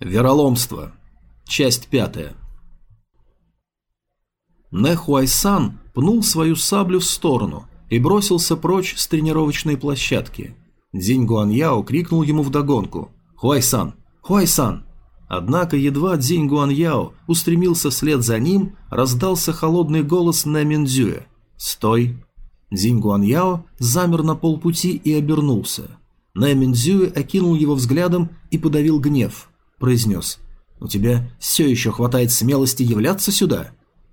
Вероломство. Часть пятая. Нэхуайсан пнул свою саблю в сторону и бросился прочь с тренировочной площадки. Дзинь Гуаньяо крикнул ему вдогонку «Хуайсан! Хуайсан!». Однако едва Дзинь Гуаньяо устремился вслед за ним, раздался холодный голос на Миндзюэ «Стой!». Дзинь Гуаньяо замер на полпути и обернулся. Нэ Миндзюэ окинул его взглядом и подавил гнев – произнес. «У тебя все еще хватает смелости являться сюда?»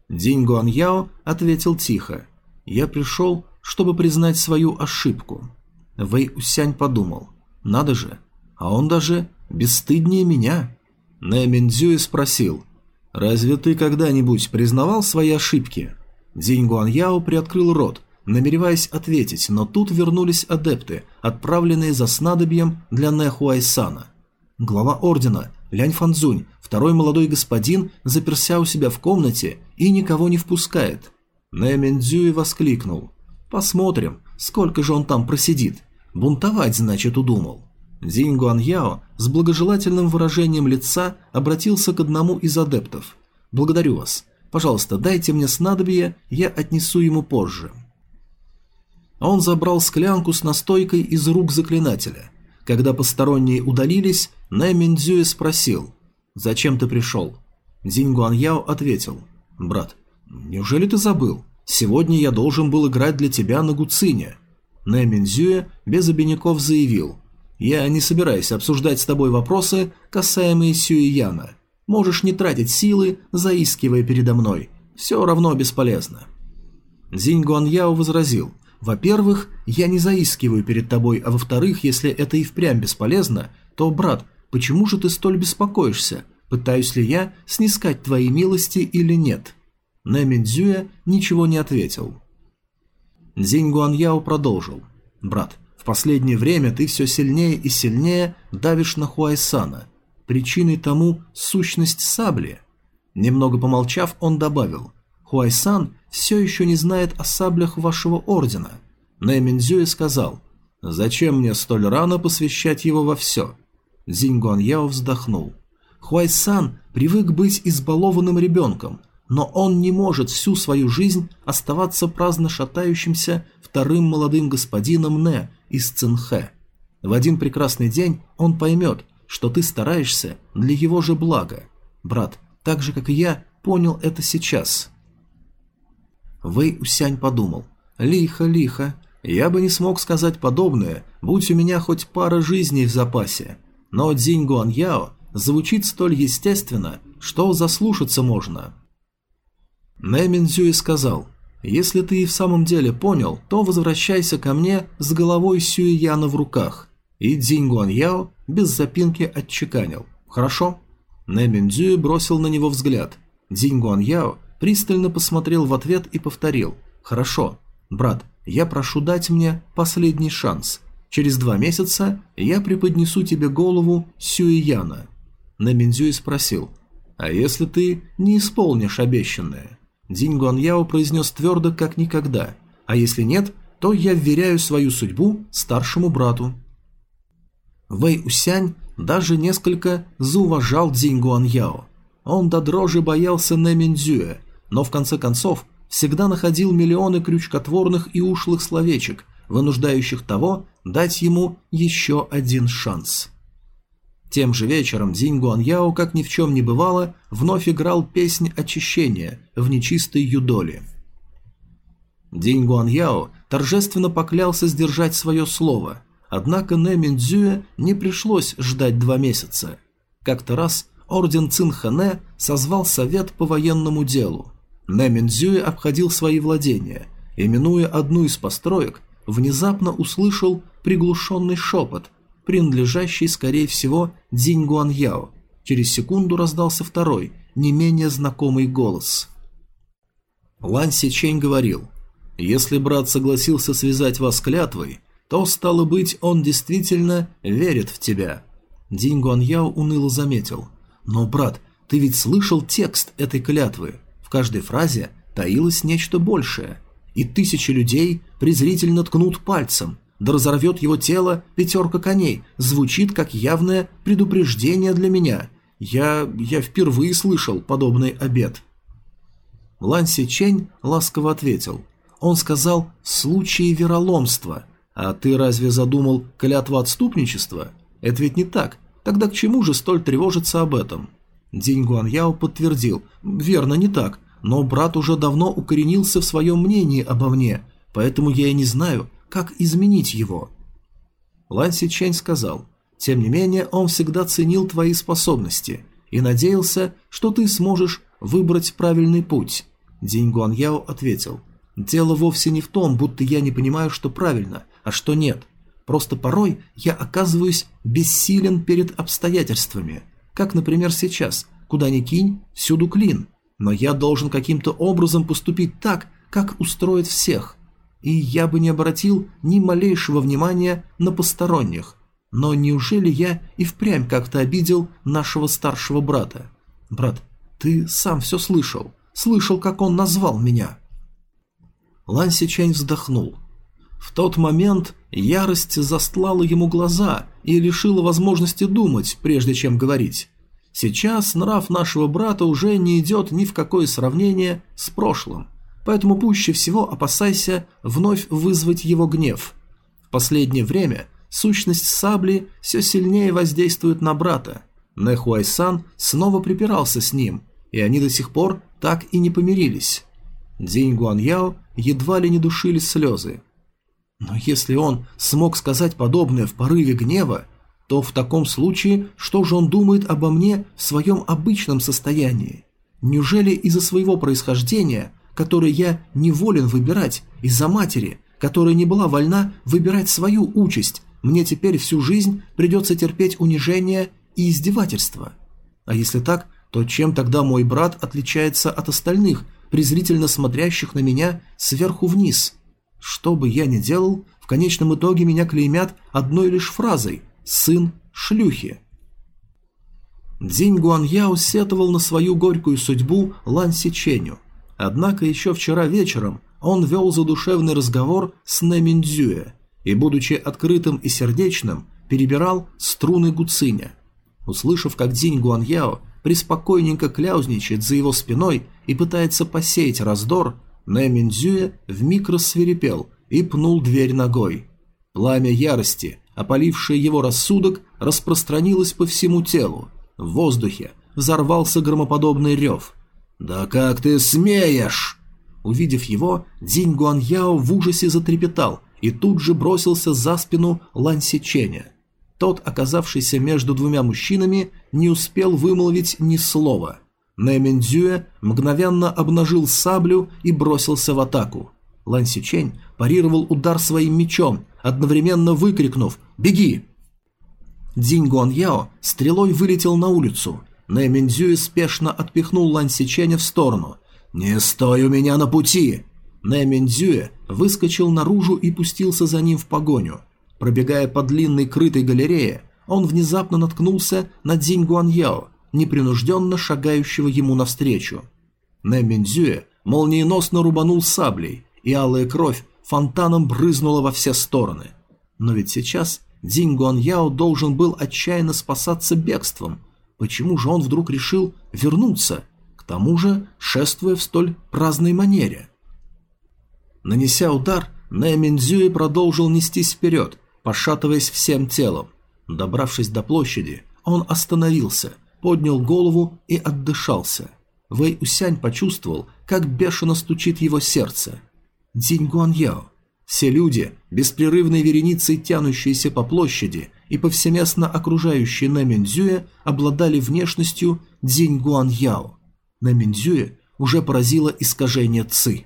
Динь Гуаньяо ответил тихо. «Я пришел, чтобы признать свою ошибку». Вэй Усянь подумал. «Надо же, а он даже бесстыднее меня». Нэ Миндзюэ спросил. «Разве ты когда-нибудь признавал свои ошибки?» Динь Гуаньяо приоткрыл рот, намереваясь ответить, но тут вернулись адепты, отправленные за снадобьем для Нэхуайсана. Глава ордена, Лянь Фанзунь, второй молодой господин, заперся у себя в комнате и никого не впускает. Нэ Миндзюи воскликнул. «Посмотрим, сколько же он там просидит. Бунтовать, значит, удумал». Динь Гуаньяо с благожелательным выражением лица обратился к одному из адептов. «Благодарю вас. Пожалуйста, дайте мне снадобье, я отнесу ему позже». Он забрал склянку с настойкой из рук заклинателя. Когда посторонние удалились, Нэ Миндзюэ спросил, «Зачем ты пришел?» Динь Гуаньяо ответил, «Брат, неужели ты забыл? Сегодня я должен был играть для тебя на гуцине». Нэ Миндзюэ без обиняков заявил, «Я не собираюсь обсуждать с тобой вопросы, касаемые Сюияна. Можешь не тратить силы, заискивая передо мной. Все равно бесполезно». Зинь Гуаньяо возразил, «Во-первых, я не заискиваю перед тобой, а во-вторых, если это и впрямь бесполезно, то, брат, Почему же ты столь беспокоишься? Пытаюсь ли я снискать твои милости или нет?» Нэминдзюя ничего не ответил. Дзинь Гуаньяо продолжил. «Брат, в последнее время ты все сильнее и сильнее давишь на Хуайсана. Причиной тому сущность сабли». Немного помолчав, он добавил. «Хуайсан все еще не знает о саблях вашего ордена». Нэминдзюя сказал. «Зачем мне столь рано посвящать его во все?» Зинь Яо вздохнул. Хуайсан привык быть избалованным ребенком, но он не может всю свою жизнь оставаться праздно шатающимся вторым молодым господином Не из Цинхэ. В один прекрасный день он поймет, что ты стараешься для его же блага. Брат, так же, как и я, понял это сейчас. Вэй Усянь подумал. Лихо, лихо. Я бы не смог сказать подобное, будь у меня хоть пара жизней в запасе но Дзинь Гуаньяо звучит столь естественно, что заслушаться можно. Нэ Минзюи сказал, «Если ты и в самом деле понял, то возвращайся ко мне с головой Сюи Яна в руках». И Дзинь Гуаньяо без запинки отчеканил. «Хорошо?» Нэ Минзюи бросил на него взгляд. Дзинь Гуаньяо пристально посмотрел в ответ и повторил. «Хорошо. Брат, я прошу дать мне последний шанс. Через два месяца я преподнесу тебе голову Сюэяна». Наминзюй спросил, «А если ты не исполнишь обещанное?» Динь Гуаньяо произнес твердо, как никогда, «А если нет, то я вверяю свою судьбу старшему брату». Вэй Усянь даже несколько зауважал Дзинь Гуаньяо. Он до дрожи боялся Нэминдзюя, но в конце концов всегда находил миллионы крючкотворных и ушлых словечек, вынуждающих того дать ему еще один шанс. Тем же вечером Динь Гуаньяо, как ни в чем не бывало, вновь играл песнь очищения в нечистой юдоле. Динь Гуаньяо торжественно поклялся сдержать свое слово, однако Нэ Миндзюэ не пришлось ждать два месяца. Как-то раз орден Цинхане созвал совет по военному делу. Нэ Миндзюэ обходил свои владения, именуя одну из построек внезапно услышал приглушенный шепот, принадлежащий, скорее всего, Дзинь Гуаньяо. Через секунду раздался второй, не менее знакомый голос. Лан Сичень говорил, «Если брат согласился связать вас клятвой, то, стало быть, он действительно верит в тебя». Динь Гуаньяо уныло заметил, «Но, брат, ты ведь слышал текст этой клятвы. Каждой фразе таилось нечто большее и тысячи людей презрительно ткнут пальцем, да разорвет его тело пятерка коней, звучит как явное предупреждение для меня. Я... я впервые слышал подобный обед». Лан Чень ласково ответил. Он сказал «в случае вероломства». А ты разве задумал клятву отступничества? Это ведь не так. Тогда к чему же столь тревожиться об этом? Динь Гуаньяо подтвердил. Верно, не так. Но брат уже давно укоренился в своем мнении обо мне, поэтому я и не знаю, как изменить его. Лан Сичень сказал. Тем не менее, он всегда ценил твои способности и надеялся, что ты сможешь выбрать правильный путь. Динь Гуаньяо ответил. Дело вовсе не в том, будто я не понимаю, что правильно, а что нет. Просто порой я оказываюсь бессилен перед обстоятельствами. Как, например, сейчас. Куда ни кинь, всюду клин. Но я должен каким-то образом поступить так, как устроит всех. И я бы не обратил ни малейшего внимания на посторонних. Но неужели я и впрямь как-то обидел нашего старшего брата? Брат, ты сам все слышал. Слышал, как он назвал меня. Лан Сичань вздохнул. В тот момент ярость застлала ему глаза и лишила возможности думать, прежде чем говорить. Сейчас нрав нашего брата уже не идет ни в какое сравнение с прошлым, поэтому пуще всего опасайся вновь вызвать его гнев. В последнее время сущность сабли все сильнее воздействует на брата. Нэхуайсан снова припирался с ним, и они до сих пор так и не помирились. Динь Гуаньяо едва ли не душили слезы. Но если он смог сказать подобное в порыве гнева, то в таком случае что же он думает обо мне в своем обычном состоянии? Неужели из-за своего происхождения, которое я не волен выбирать, из-за матери, которая не была вольна выбирать свою участь, мне теперь всю жизнь придется терпеть унижение и издевательства? А если так, то чем тогда мой брат отличается от остальных, презрительно смотрящих на меня сверху вниз – что бы я ни делал, в конечном итоге меня клеймят одной лишь фразой «сын шлюхи». Динь Гуаньяо сетовал на свою горькую судьбу Лан Сиченю. Однако еще вчера вечером он вел задушевный разговор с Нэминдзюэ и, будучи открытым и сердечным, перебирал струны гуциня. Услышав, как Динь Гуаньяо приспокойненько кляузничает за его спиной и пытается посеять раздор, Нэминдзюэ вмиг рассверепел и пнул дверь ногой. Пламя ярости, опалившее его рассудок, распространилось по всему телу. В воздухе взорвался громоподобный рев. «Да как ты смеешь!» Увидев его, Динь Гуаньяо в ужасе затрепетал и тут же бросился за спину Лан Сиченя. Тот, оказавшийся между двумя мужчинами, не успел вымолвить ни слова – Нэминдзюэ мгновенно обнажил саблю и бросился в атаку. Лан Сичень парировал удар своим мечом, одновременно выкрикнув «Беги!». Динь Гуаньяо стрелой вылетел на улицу. Нэминдзюэ спешно отпихнул Лан Сиченя в сторону. «Не стой у меня на пути!» Нэминдзюэ выскочил наружу и пустился за ним в погоню. Пробегая по длинной крытой галерее, он внезапно наткнулся на Динь Гуаньяо, непринужденно шагающего ему навстречу. Нэминдзюэ молниеносно рубанул саблей, и алая кровь фонтаном брызнула во все стороны. Но ведь сейчас Динь Гуаньяо должен был отчаянно спасаться бегством. Почему же он вдруг решил вернуться, к тому же шествуя в столь праздной манере? Нанеся удар, Нэминдзюэ продолжил нестись вперед, пошатываясь всем телом. Добравшись до площади, он остановился поднял голову и отдышался. Вэй Усянь почувствовал, как бешено стучит его сердце. Динь Гуаньяо. Все люди, беспрерывной вереницей тянущиеся по площади и повсеместно окружающие Нэминдзюэ, обладали внешностью Динь Гуаньяо. Нэминдзюэ уже поразило искажение ци.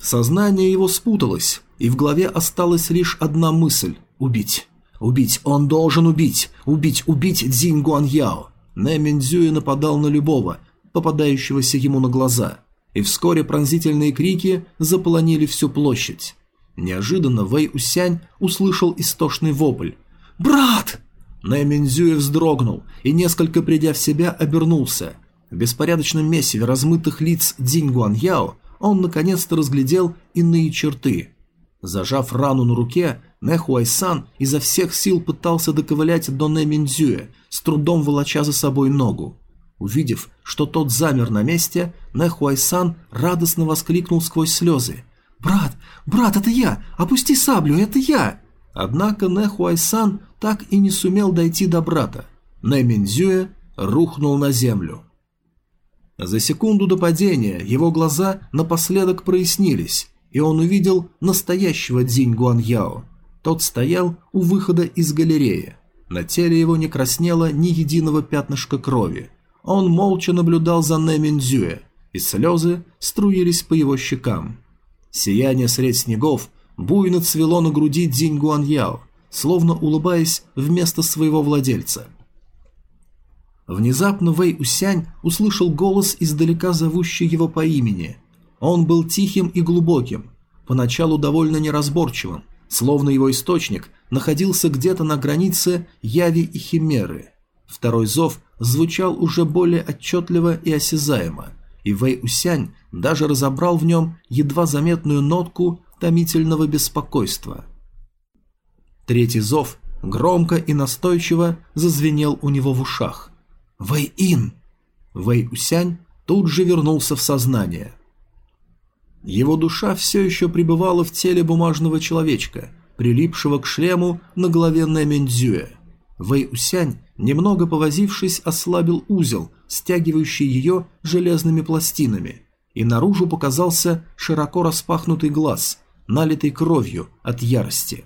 Сознание его спуталось, и в голове осталась лишь одна мысль – убить. Убить! Он должен убить! Убить! Убить Дзинь! Нэ Миндзюи нападал на любого, попадающегося ему на глаза, и вскоре пронзительные крики заполонили всю площадь. Неожиданно Вэй Усянь услышал истошный вопль. «Брат!» Нэ Миндзюи вздрогнул и, несколько придя в себя, обернулся. В беспорядочном месиве размытых лиц Динь Гуаньяо он наконец-то разглядел иные черты. Зажав рану на руке, Нэхуайсан изо всех сил пытался доковылять до Нэ Минзюэ, с трудом волоча за собой ногу. Увидев, что тот замер на месте, Нэхуайсан радостно воскликнул сквозь слезы. «Брат, брат, это я! Опусти саблю, это я!» Однако Нэхуайсан так и не сумел дойти до брата. Нэ Минзюэ рухнул на землю. За секунду до падения его глаза напоследок прояснились, и он увидел настоящего Дзинь Гуаньяо. Тот стоял у выхода из галереи. На теле его не краснело ни единого пятнышка крови. Он молча наблюдал за Нэ Минзюэ, и слезы струились по его щекам. Сияние средь снегов буйно цвело на груди Дзинь Гуаньяо, словно улыбаясь вместо своего владельца. Внезапно Вэй Усянь услышал голос издалека зовущий его по имени. Он был тихим и глубоким, поначалу довольно неразборчивым, словно его источник находился где-то на границе яви и химеры. Второй зов звучал уже более отчетливо и осязаемо, и Вэй Усянь даже разобрал в нем едва заметную нотку томительного беспокойства. Третий зов громко и настойчиво зазвенел у него в ушах. «Вэй-Ин!» Вэй Усянь тут же вернулся в сознание – его душа все еще пребывала в теле бумажного человечка, прилипшего к шлему на голове Нэмендзюэ. Вэй Усянь, немного повозившись, ослабил узел, стягивающий ее железными пластинами, и наружу показался широко распахнутый глаз, налитый кровью от ярости.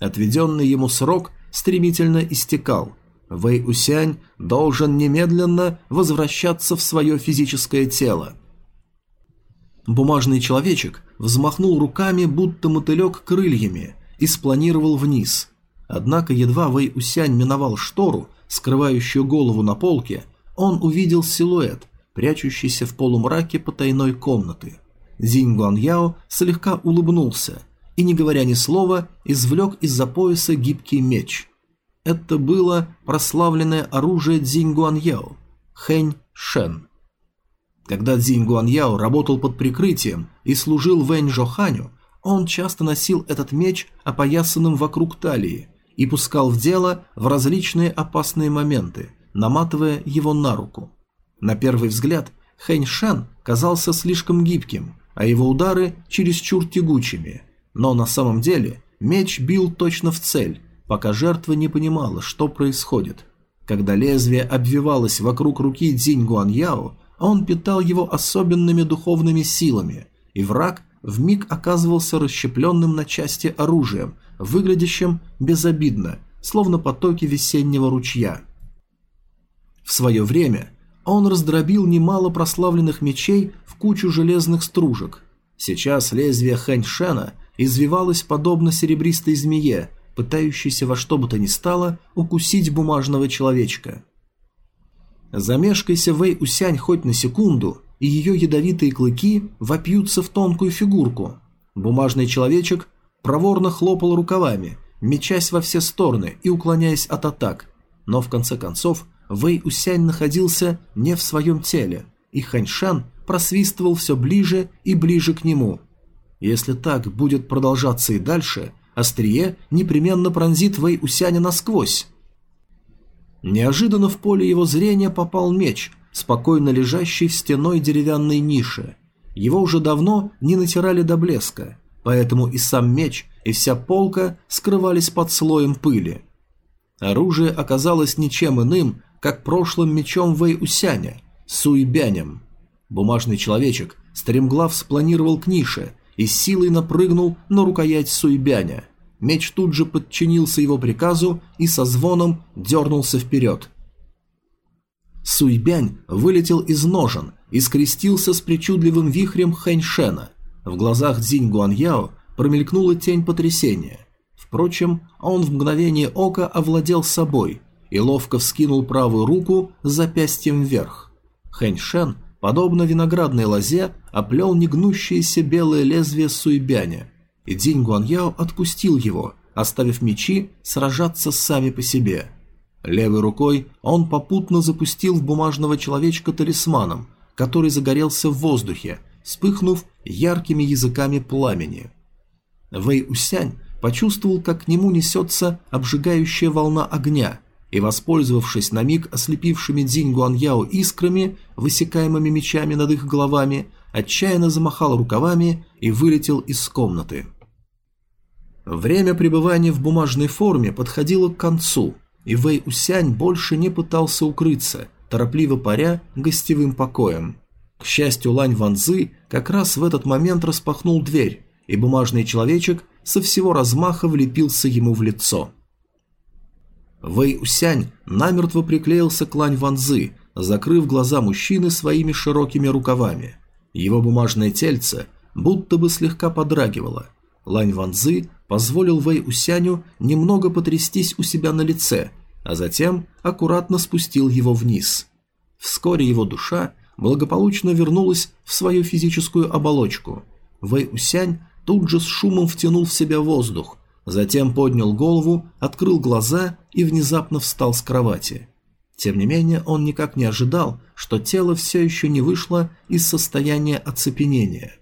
Отведенный ему срок стремительно истекал. Вэй Усянь должен немедленно возвращаться в свое физическое тело – Бумажный человечек взмахнул руками, будто мотылек крыльями, и спланировал вниз. Однако едва Вэй Усянь миновал штору, скрывающую голову на полке, он увидел силуэт, прячущийся в полумраке потайной комнаты. Зинь Гуаньяо слегка улыбнулся и, не говоря ни слова, извлек из-за пояса гибкий меч. Это было прославленное оружие Дзинь Гуаньяо – Хэнь Шен – когда Цзинь Гуаньяо работал под прикрытием и служил Вэнь Жоханю, он часто носил этот меч опоясанным вокруг талии и пускал в дело в различные опасные моменты, наматывая его на руку. На первый взгляд Хэнь Шэн казался слишком гибким, а его удары чересчур тягучими, но на самом деле меч бил точно в цель, пока жертва не понимала, что происходит. Когда лезвие обвивалось вокруг руки Цзинь Гуаньяо, он питал его особенными духовными силами, и враг вмиг оказывался расщепленным на части оружием, выглядящим безобидно, словно потоки весеннего ручья. В свое время он раздробил немало прославленных мечей в кучу железных стружек. Сейчас лезвие Хэньшена извивалось подобно серебристой змее, пытающейся во что бы то ни стало укусить бумажного человечка. Замешкайся Вэй Усянь хоть на секунду, и ее ядовитые клыки вопьются в тонкую фигурку. Бумажный человечек проворно хлопал рукавами, мечась во все стороны и уклоняясь от атак. Но в конце концов Вэй Усянь находился не в своем теле, и Ханьшан просвистывал все ближе и ближе к нему. Если так будет продолжаться и дальше, острие непременно пронзит Вэй Усяня насквозь. Неожиданно в поле его зрения попал меч, спокойно лежащий в стеной деревянной нише. Его уже давно не натирали до блеска, поэтому и сам меч, и вся полка скрывались под слоем пыли. Оружие оказалось ничем иным, как прошлым мечом Вэй Усяня, Суйбянем. Бумажный человечек стремглав спланировал к нише и силой напрыгнул на рукоять Суйбяня – Меч тут же подчинился его приказу и со звоном дернулся вперед. Суйбянь вылетел из ножен и скрестился с причудливым вихрем Хэньшена. В глазах Цзинь Гуаньяо промелькнула тень потрясения. Впрочем, он в мгновение ока овладел собой и ловко вскинул правую руку запястьем вверх. Хэньшен, подобно виноградной лозе, оплел негнущееся белое лезвие Суйбяня – и Динь Гуаньяо отпустил его, оставив мечи сражаться сами по себе. Левой рукой он попутно запустил в бумажного человечка талисманом, который загорелся в воздухе, вспыхнув яркими языками пламени. Вэй Усянь почувствовал, как к нему несется обжигающая волна огня, и, воспользовавшись на миг ослепившими Дзинь Гуаньяо искрами, высекаемыми мечами над их головами, отчаянно замахал рукавами и вылетел из комнаты. Время пребывания в бумажной форме подходило к концу, и Вэй Усянь больше не пытался укрыться, торопливо паря гостевым покоем. К счастью, Лань Ванзы как раз в этот момент распахнул дверь, и бумажный человечек со всего размаха влепился ему в лицо. Вэй Усянь намертво приклеился к Лань Ванзы, закрыв глаза мужчины своими широкими рукавами. Его бумажное тельце будто бы слегка подрагивало. Лань Ванзы позволил Вэй Усяню немного потрястись у себя на лице, а затем аккуратно спустил его вниз. Вскоре его душа благополучно вернулась в свою физическую оболочку. Вэй Усянь тут же с шумом втянул в себя воздух, затем поднял голову, открыл глаза и внезапно встал с кровати. Тем не менее, он никак не ожидал, что тело все еще не вышло из состояния оцепенения.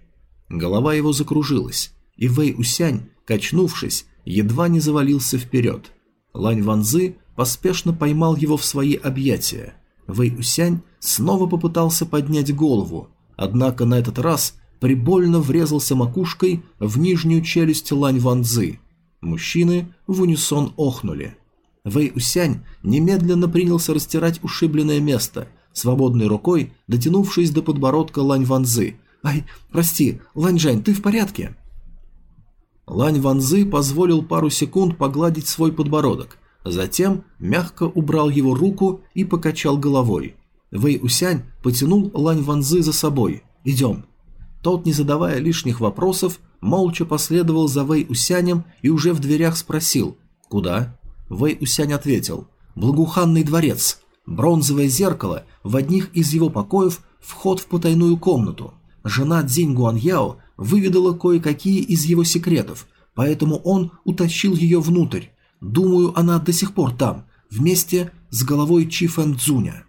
Голова его закружилась, и Вэй Усянь, качнувшись, едва не завалился вперед. Лань Ванзы поспешно поймал его в свои объятия. Вэй Усянь снова попытался поднять голову, однако на этот раз прибольно врезался макушкой в нижнюю челюсть Лань Ванзы. Мужчины в унисон охнули. Вэй Усянь немедленно принялся растирать ушибленное место, свободной рукой дотянувшись до подбородка Лань Ванзы. «Ай, прости, Лань Жань, ты в порядке?» Лань Ванзы позволил пару секунд погладить свой подбородок, затем мягко убрал его руку и покачал головой. Вэй Усянь потянул Лань Ванзы за собой. «Идем». Тот, не задавая лишних вопросов, молча последовал за Вэй Усянем и уже в дверях спросил «Куда?». Вэй Усянь ответил «Благоуханный дворец. Бронзовое зеркало в одних из его покоев вход в потайную комнату. Жена Цзинь Гуаньяо выведала кое-какие из его секретов, поэтому он утащил ее внутрь. Думаю, она до сих пор там, вместе с головой Чи Фэн Цзуня».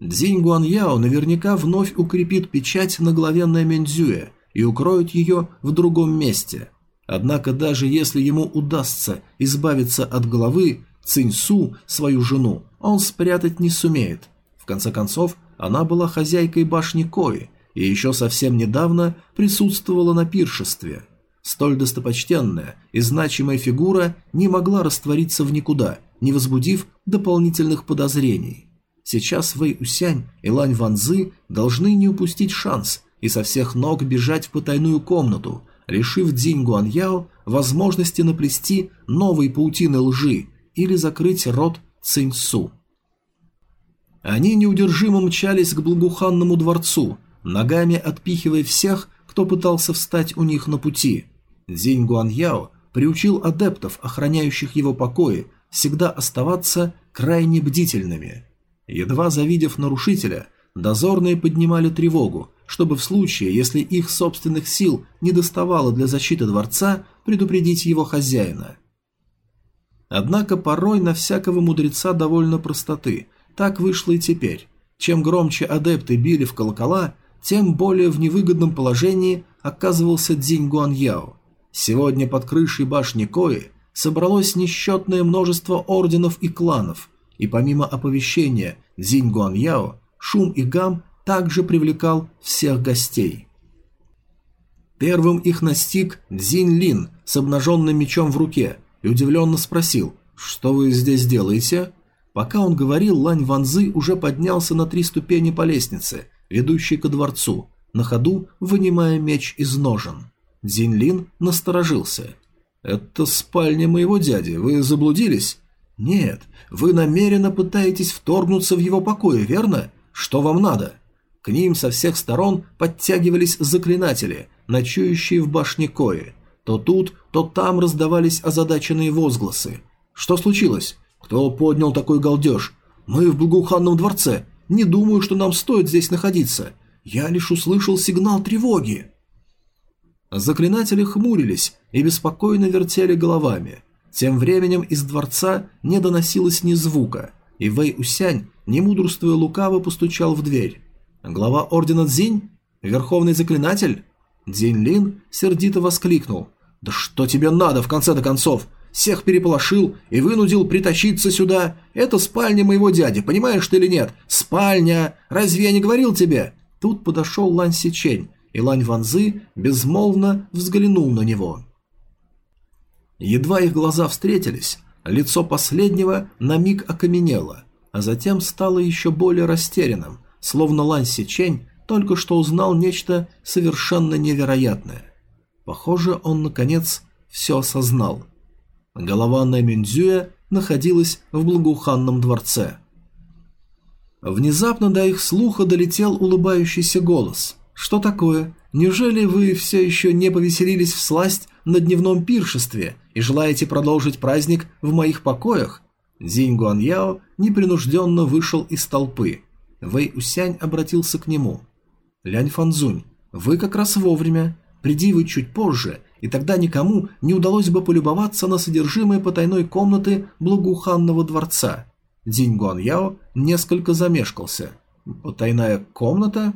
Дзинь Гуаньяо наверняка вновь укрепит печать на главе Нэмэньцзюэ и укроет ее в другом месте. Однако даже если ему удастся избавиться от головы Циньсу, свою жену, он спрятать не сумеет. В конце концов, она была хозяйкой башни Кои и еще совсем недавно присутствовала на пиршестве. Столь достопочтенная и значимая фигура не могла раствориться в никуда, не возбудив дополнительных подозрений. Сейчас Вэй Усянь и Лань Ванзы должны не упустить шанс и со всех ног бежать в потайную комнату, лишив Дзинь Гуаньяо возможности наплести новой паутины лжи или закрыть рот Циньсу. Они неудержимо мчались к благоуханному дворцу, ногами отпихивая всех, кто пытался встать у них на пути. Дзинь Гуаньяо приучил адептов, охраняющих его покои, всегда оставаться крайне бдительными – Едва завидев нарушителя, дозорные поднимали тревогу, чтобы в случае, если их собственных сил не доставало для защиты дворца, предупредить его хозяина. Однако порой на всякого мудреца довольно простоты. Так вышло и теперь. Чем громче адепты били в колокола, тем более в невыгодном положении оказывался Дзинь Гуаньяо. Сегодня под крышей башни Кои собралось несчетное множество орденов и кланов – и помимо оповещения Зинь Гуаньяо, шум и гам также привлекал всех гостей. Первым их настиг Дзинь Лин с обнаженным мечом в руке и удивленно спросил «Что вы здесь делаете?». Пока он говорил, Лань Ванзы уже поднялся на три ступени по лестнице, ведущей ко дворцу, на ходу вынимая меч из ножен. Дзинь Лин насторожился. «Это спальня моего дяди, вы заблудились?» «Нет, вы намеренно пытаетесь вторгнуться в его покои, верно? Что вам надо?» К ним со всех сторон подтягивались заклинатели, ночующие в башне Кои. То тут, то там раздавались озадаченные возгласы. «Что случилось? Кто поднял такой галдеж? Мы в благоуханном дворце. Не думаю, что нам стоит здесь находиться. Я лишь услышал сигнал тревоги». Заклинатели хмурились и беспокойно вертели головами. Тем временем из дворца не доносилось ни звука, и Вэй Усянь, не мудрствуя лукаво, постучал в дверь. «Глава ордена Цзинь? Верховный заклинатель?» Дзинь Лин сердито воскликнул. «Да что тебе надо в конце-то концов? Всех переполошил и вынудил притащиться сюда. Это спальня моего дяди, понимаешь ты или нет? Спальня! Разве я не говорил тебе?» Тут подошел Лань Сичень, и Лань Ванзы безмолвно взглянул на него. Едва их глаза встретились, лицо последнего на миг окаменело, а затем стало еще более растерянным, словно Лань Сичень только что узнал нечто совершенно невероятное. Похоже, он, наконец, все осознал. Голова Нэмюнзюя находилась в благоуханном дворце. Внезапно до их слуха долетел улыбающийся голос. «Что такое? Неужели вы все еще не повеселились в сласть на дневном пиршестве и желаете продолжить праздник в моих покоях?» Зинь Гуаньяо непринужденно вышел из толпы. Вэй Усянь обратился к нему – Лянь Фанзунь, вы как раз вовремя. Приди вы чуть позже, и тогда никому не удалось бы полюбоваться на содержимое потайной комнаты благоуханного дворца. Динь Гуан Яо несколько замешкался. Потайная комната?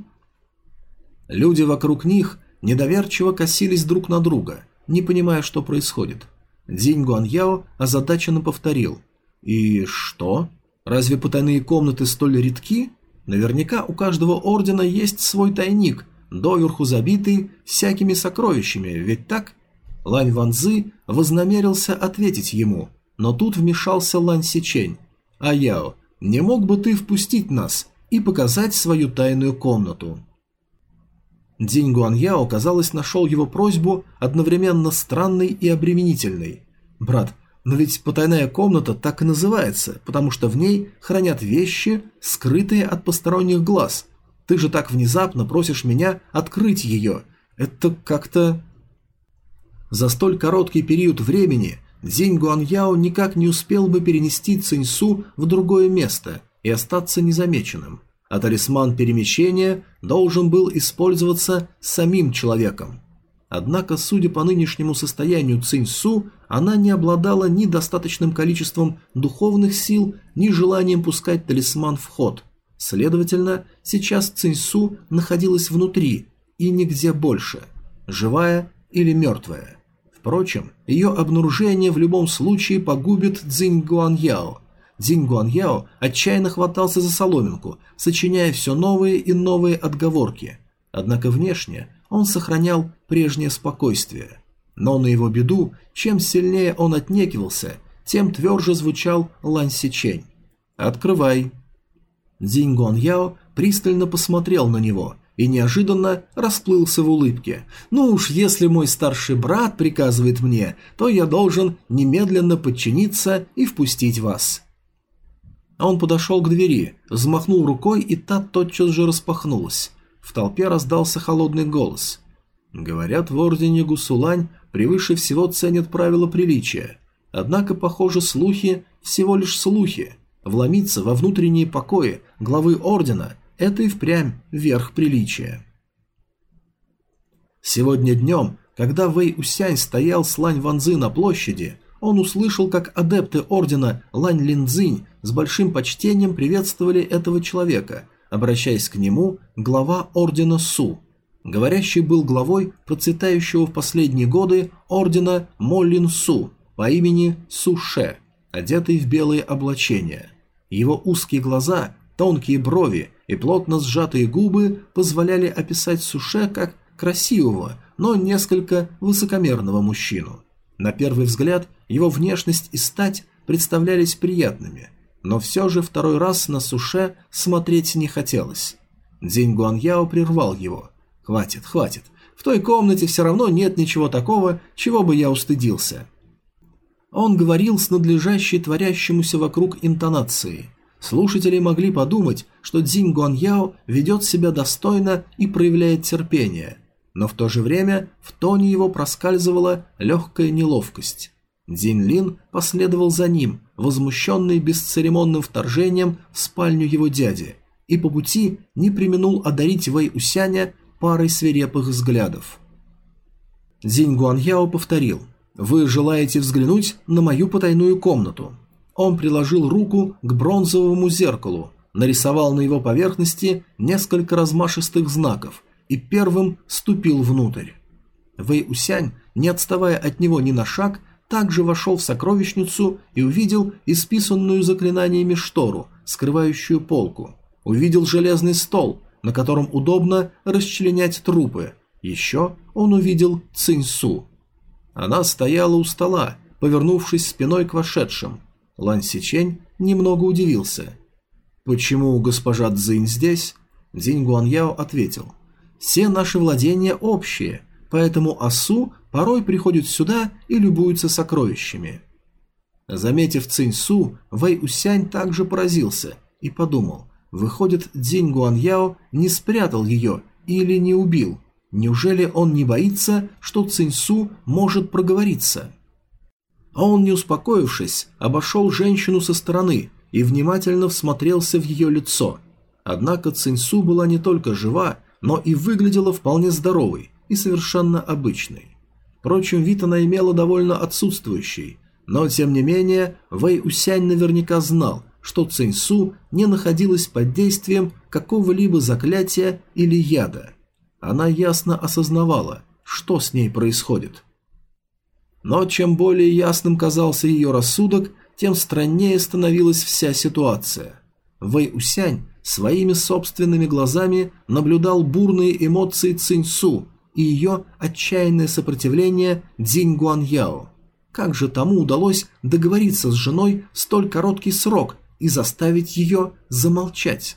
Люди вокруг них недоверчиво косились друг на друга, не понимая, что происходит. Динь Гуан Яо озадаченно повторил. «И что? Разве потайные комнаты столь редки?» Наверняка у каждого ордена есть свой тайник, доверху забитый всякими сокровищами, ведь так? Лань Ванзы вознамерился ответить ему, но тут вмешался Лань Сичень. «А Яо, не мог бы ты впустить нас и показать свою тайную комнату?» Динь Гуан Яо, казалось, нашел его просьбу одновременно странной и обременительной. «Брат, но ведь потайная комната так и называется, потому что в ней хранят вещи, скрытые от посторонних глаз. Ты же так внезапно просишь меня открыть ее. Это как-то... За столь короткий период времени Дзинь Гуаньяо никак не успел бы перенести Циньсу в другое место и остаться незамеченным, а талисман перемещения должен был использоваться самим человеком. Однако, судя по нынешнему состоянию Циньсу, она не обладала ни достаточным количеством духовных сил, ни желанием пускать талисман в ход. Следовательно, сейчас Циньсу находилась внутри и нигде больше, живая или мертвая. Впрочем, ее обнаружение в любом случае погубит Цзинь Гуаньяо. Цзинь Гуаньяо отчаянно хватался за соломинку, сочиняя все новые и новые отговорки. Однако внешне он сохранял прежнее спокойствие. Но на его беду, чем сильнее он отнекивался, тем тверже звучал Лань Сичень. «Открывай». Дзинь Гуан Яо пристально посмотрел на него и неожиданно расплылся в улыбке. «Ну уж если мой старший брат приказывает мне, то я должен немедленно подчиниться и впустить вас». Он подошел к двери, взмахнул рукой, и та тотчас же распахнулась. В толпе раздался холодный голос. Говорят, в Ордене Гусулань превыше всего ценят правила приличия. Однако, похоже, слухи всего лишь слухи. Вломиться во внутренние покои главы Ордена – это и впрямь верх приличия. Сегодня днем, когда Вэй Усянь стоял с Лань Ванзы на площади, он услышал, как адепты Ордена Лань Линдзинь с большим почтением приветствовали этого человека – обращаясь к нему, глава ордена Су. Говорящий был главой процветающего в последние годы ордена Моллин Су по имени Суше, одетый в белые облачения. Его узкие глаза, тонкие брови и плотно сжатые губы позволяли описать Суше как красивого, но несколько высокомерного мужчину. На первый взгляд его внешность и стать представлялись приятными – но все же второй раз на суше смотреть не хотелось. День Гуаньяо прервал его. «Хватит, хватит. В той комнате все равно нет ничего такого, чего бы я устыдился». Он говорил с надлежащей творящемуся вокруг интонацией. Слушатели могли подумать, что Цзинь Гуаньяо ведет себя достойно и проявляет терпение, но в то же время в тоне его проскальзывала легкая неловкость. Дин Лин последовал за ним, возмущенный бесцеремонным вторжением в спальню его дяди, и по пути не применул одарить Вэй Усяня парой свирепых взглядов. Динь Гуаньяо повторил «Вы желаете взглянуть на мою потайную комнату?» Он приложил руку к бронзовому зеркалу, нарисовал на его поверхности несколько размашистых знаков и первым ступил внутрь. Вэй Усянь, не отставая от него ни на шаг, также вошел в сокровищницу и увидел исписанную заклинаниями штору, скрывающую полку. Увидел железный стол, на котором удобно расчленять трупы. Еще он увидел Циньсу. Она стояла у стола, повернувшись спиной к вошедшим. Лан Сичень немного удивился. «Почему госпожа Цзинь здесь?» Динь Гуаньяо ответил. «Все наши владения общие, поэтому Асу порой приходит сюда и любуется сокровищами». Заметив Циньсу, Вэй Усянь также поразился и подумал, выходит, Динь Гуаньяо не спрятал ее или не убил. Неужели он не боится, что Циньсу может проговориться? А он, не успокоившись, обошел женщину со стороны и внимательно всмотрелся в ее лицо. Однако Циньсу была не только жива, но и выглядела вполне здоровой и совершенно обычной. Впрочем, вид она имела довольно отсутствующий, но тем не менее Вэй Усянь наверняка знал, что Циньсу не находилась под действием какого-либо заклятия или яда. Она ясно осознавала, что с ней происходит. Но чем более ясным казался ее рассудок, тем страннее становилась вся ситуация. Вэй Усянь своими собственными глазами наблюдал бурные эмоции Циньсу и ее отчаянное сопротивление Дзинь Гуаньяо. Как же тому удалось договориться с женой столь короткий срок и заставить ее замолчать?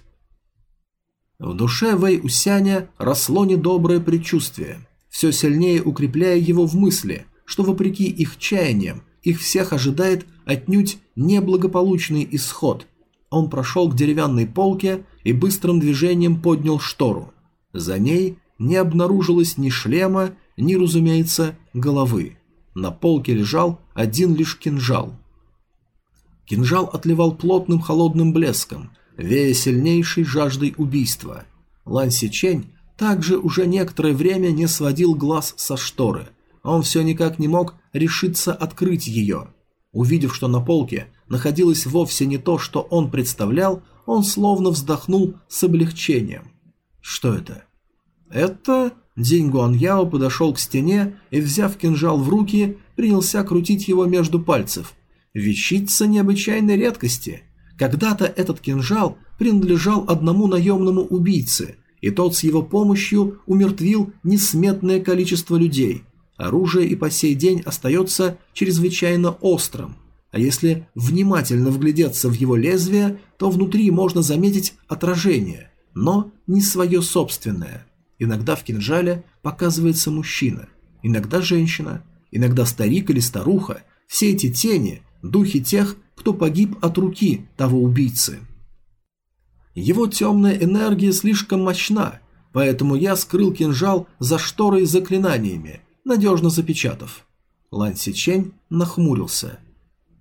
В душе Вэй Усяня росло недоброе предчувствие, все сильнее укрепляя его в мысли, что вопреки их чаяниям, их всех ожидает отнюдь неблагополучный исход. Он прошел к деревянной полке и быстрым движением поднял штору. За ней не обнаружилось ни шлема, ни, разумеется, головы. На полке лежал один лишь кинжал. Кинжал отливал плотным холодным блеском, вея сильнейшей жаждой убийства. Лан Сичень также уже некоторое время не сводил глаз со шторы. Он все никак не мог решиться открыть ее. Увидев, что на полке находилось вовсе не то, что он представлял, он словно вздохнул с облегчением. Что это? Это Динь Гуаньяо подошел к стене и, взяв кинжал в руки, принялся крутить его между пальцев. Вещица необычайной редкости. Когда-то этот кинжал принадлежал одному наемному убийце, и тот с его помощью умертвил несметное количество людей. Оружие и по сей день остается чрезвычайно острым. А если внимательно вглядеться в его лезвие, то внутри можно заметить отражение, но не свое собственное – Иногда в кинжале показывается мужчина, иногда женщина, иногда старик или старуха. Все эти тени – духи тех, кто погиб от руки того убийцы. Его темная энергия слишком мощна, поэтому я скрыл кинжал за шторой заклинаниями, надежно запечатав. Лан Сичень нахмурился.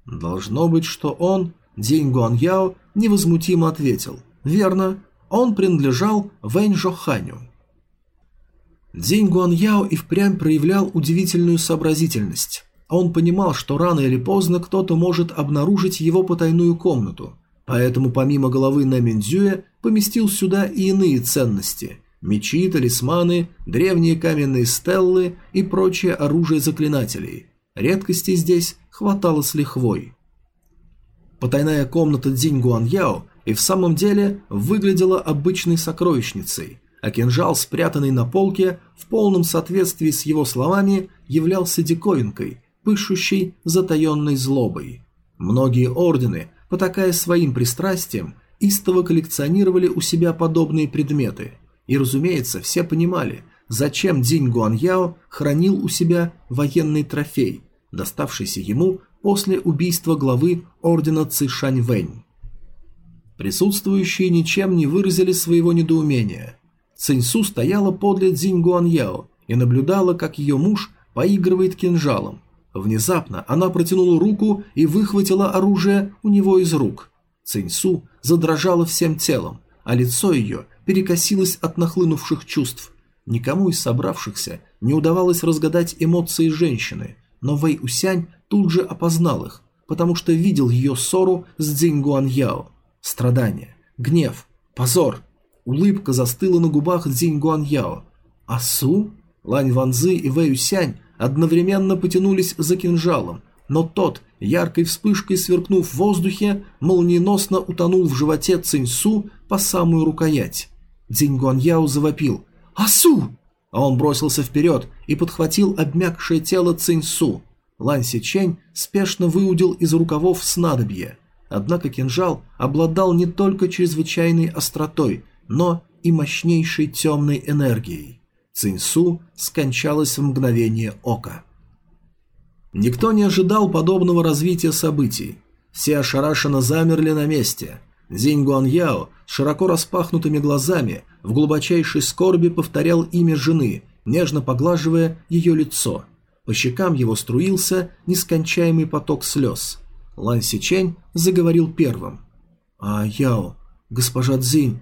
Должно быть, что он, День Гуаньяо, невозмутимо ответил. Верно, он принадлежал Вэнь Жоханю. День Гуаньяо и впрямь проявлял удивительную сообразительность. Он понимал, что рано или поздно кто-то может обнаружить его потайную комнату, поэтому помимо головы Наминдзюя поместил сюда и иные ценности – мечи, талисманы, древние каменные стеллы и прочее оружие заклинателей. Редкостей здесь хватало с лихвой. Потайная комната Дзинь Гуаньяо и в самом деле выглядела обычной сокровищницей – а кинжал, спрятанный на полке, в полном соответствии с его словами, являлся диковинкой, пышущей затаенной злобой. Многие ордены, потакая своим пристрастием, истово коллекционировали у себя подобные предметы. И, разумеется, все понимали, зачем Динь Гуаньяо хранил у себя военный трофей, доставшийся ему после убийства главы ордена Цишаньвэнь. Присутствующие ничем не выразили своего недоумения – Циньсу стояла подле Цзинь Гуаньяо и наблюдала, как ее муж поигрывает кинжалом. Внезапно она протянула руку и выхватила оружие у него из рук. Циньсу задрожала всем телом, а лицо ее перекосилось от нахлынувших чувств. Никому из собравшихся не удавалось разгадать эмоции женщины, но Вэй Усянь тут же опознал их, потому что видел ее ссору с Цзинь Гуаньяо. Страдание, гнев, позор – Улыбка застыла на губах Цзинь Гуаньяо. «Асу?» Лань Ванзы и Вэй Усянь одновременно потянулись за кинжалом, но тот, яркой вспышкой сверкнув в воздухе, молниеносно утонул в животе Циньсу по самую рукоять. Дзинь Гуаньяо завопил «Асу!», а он бросился вперед и подхватил обмякшее тело Циньсу. Лань Сичень спешно выудил из рукавов снадобье. Однако кинжал обладал не только чрезвычайной остротой, но и мощнейшей темной энергией. Циньсу скончалась в мгновение ока. Никто не ожидал подобного развития событий. Все ошарашенно замерли на месте. Зинь Гуаньяо широко распахнутыми глазами в глубочайшей скорби повторял имя жены, нежно поглаживая ее лицо. По щекам его струился нескончаемый поток слез. Лан Сичень заговорил первым. «А, Яо, госпожа Цзинь,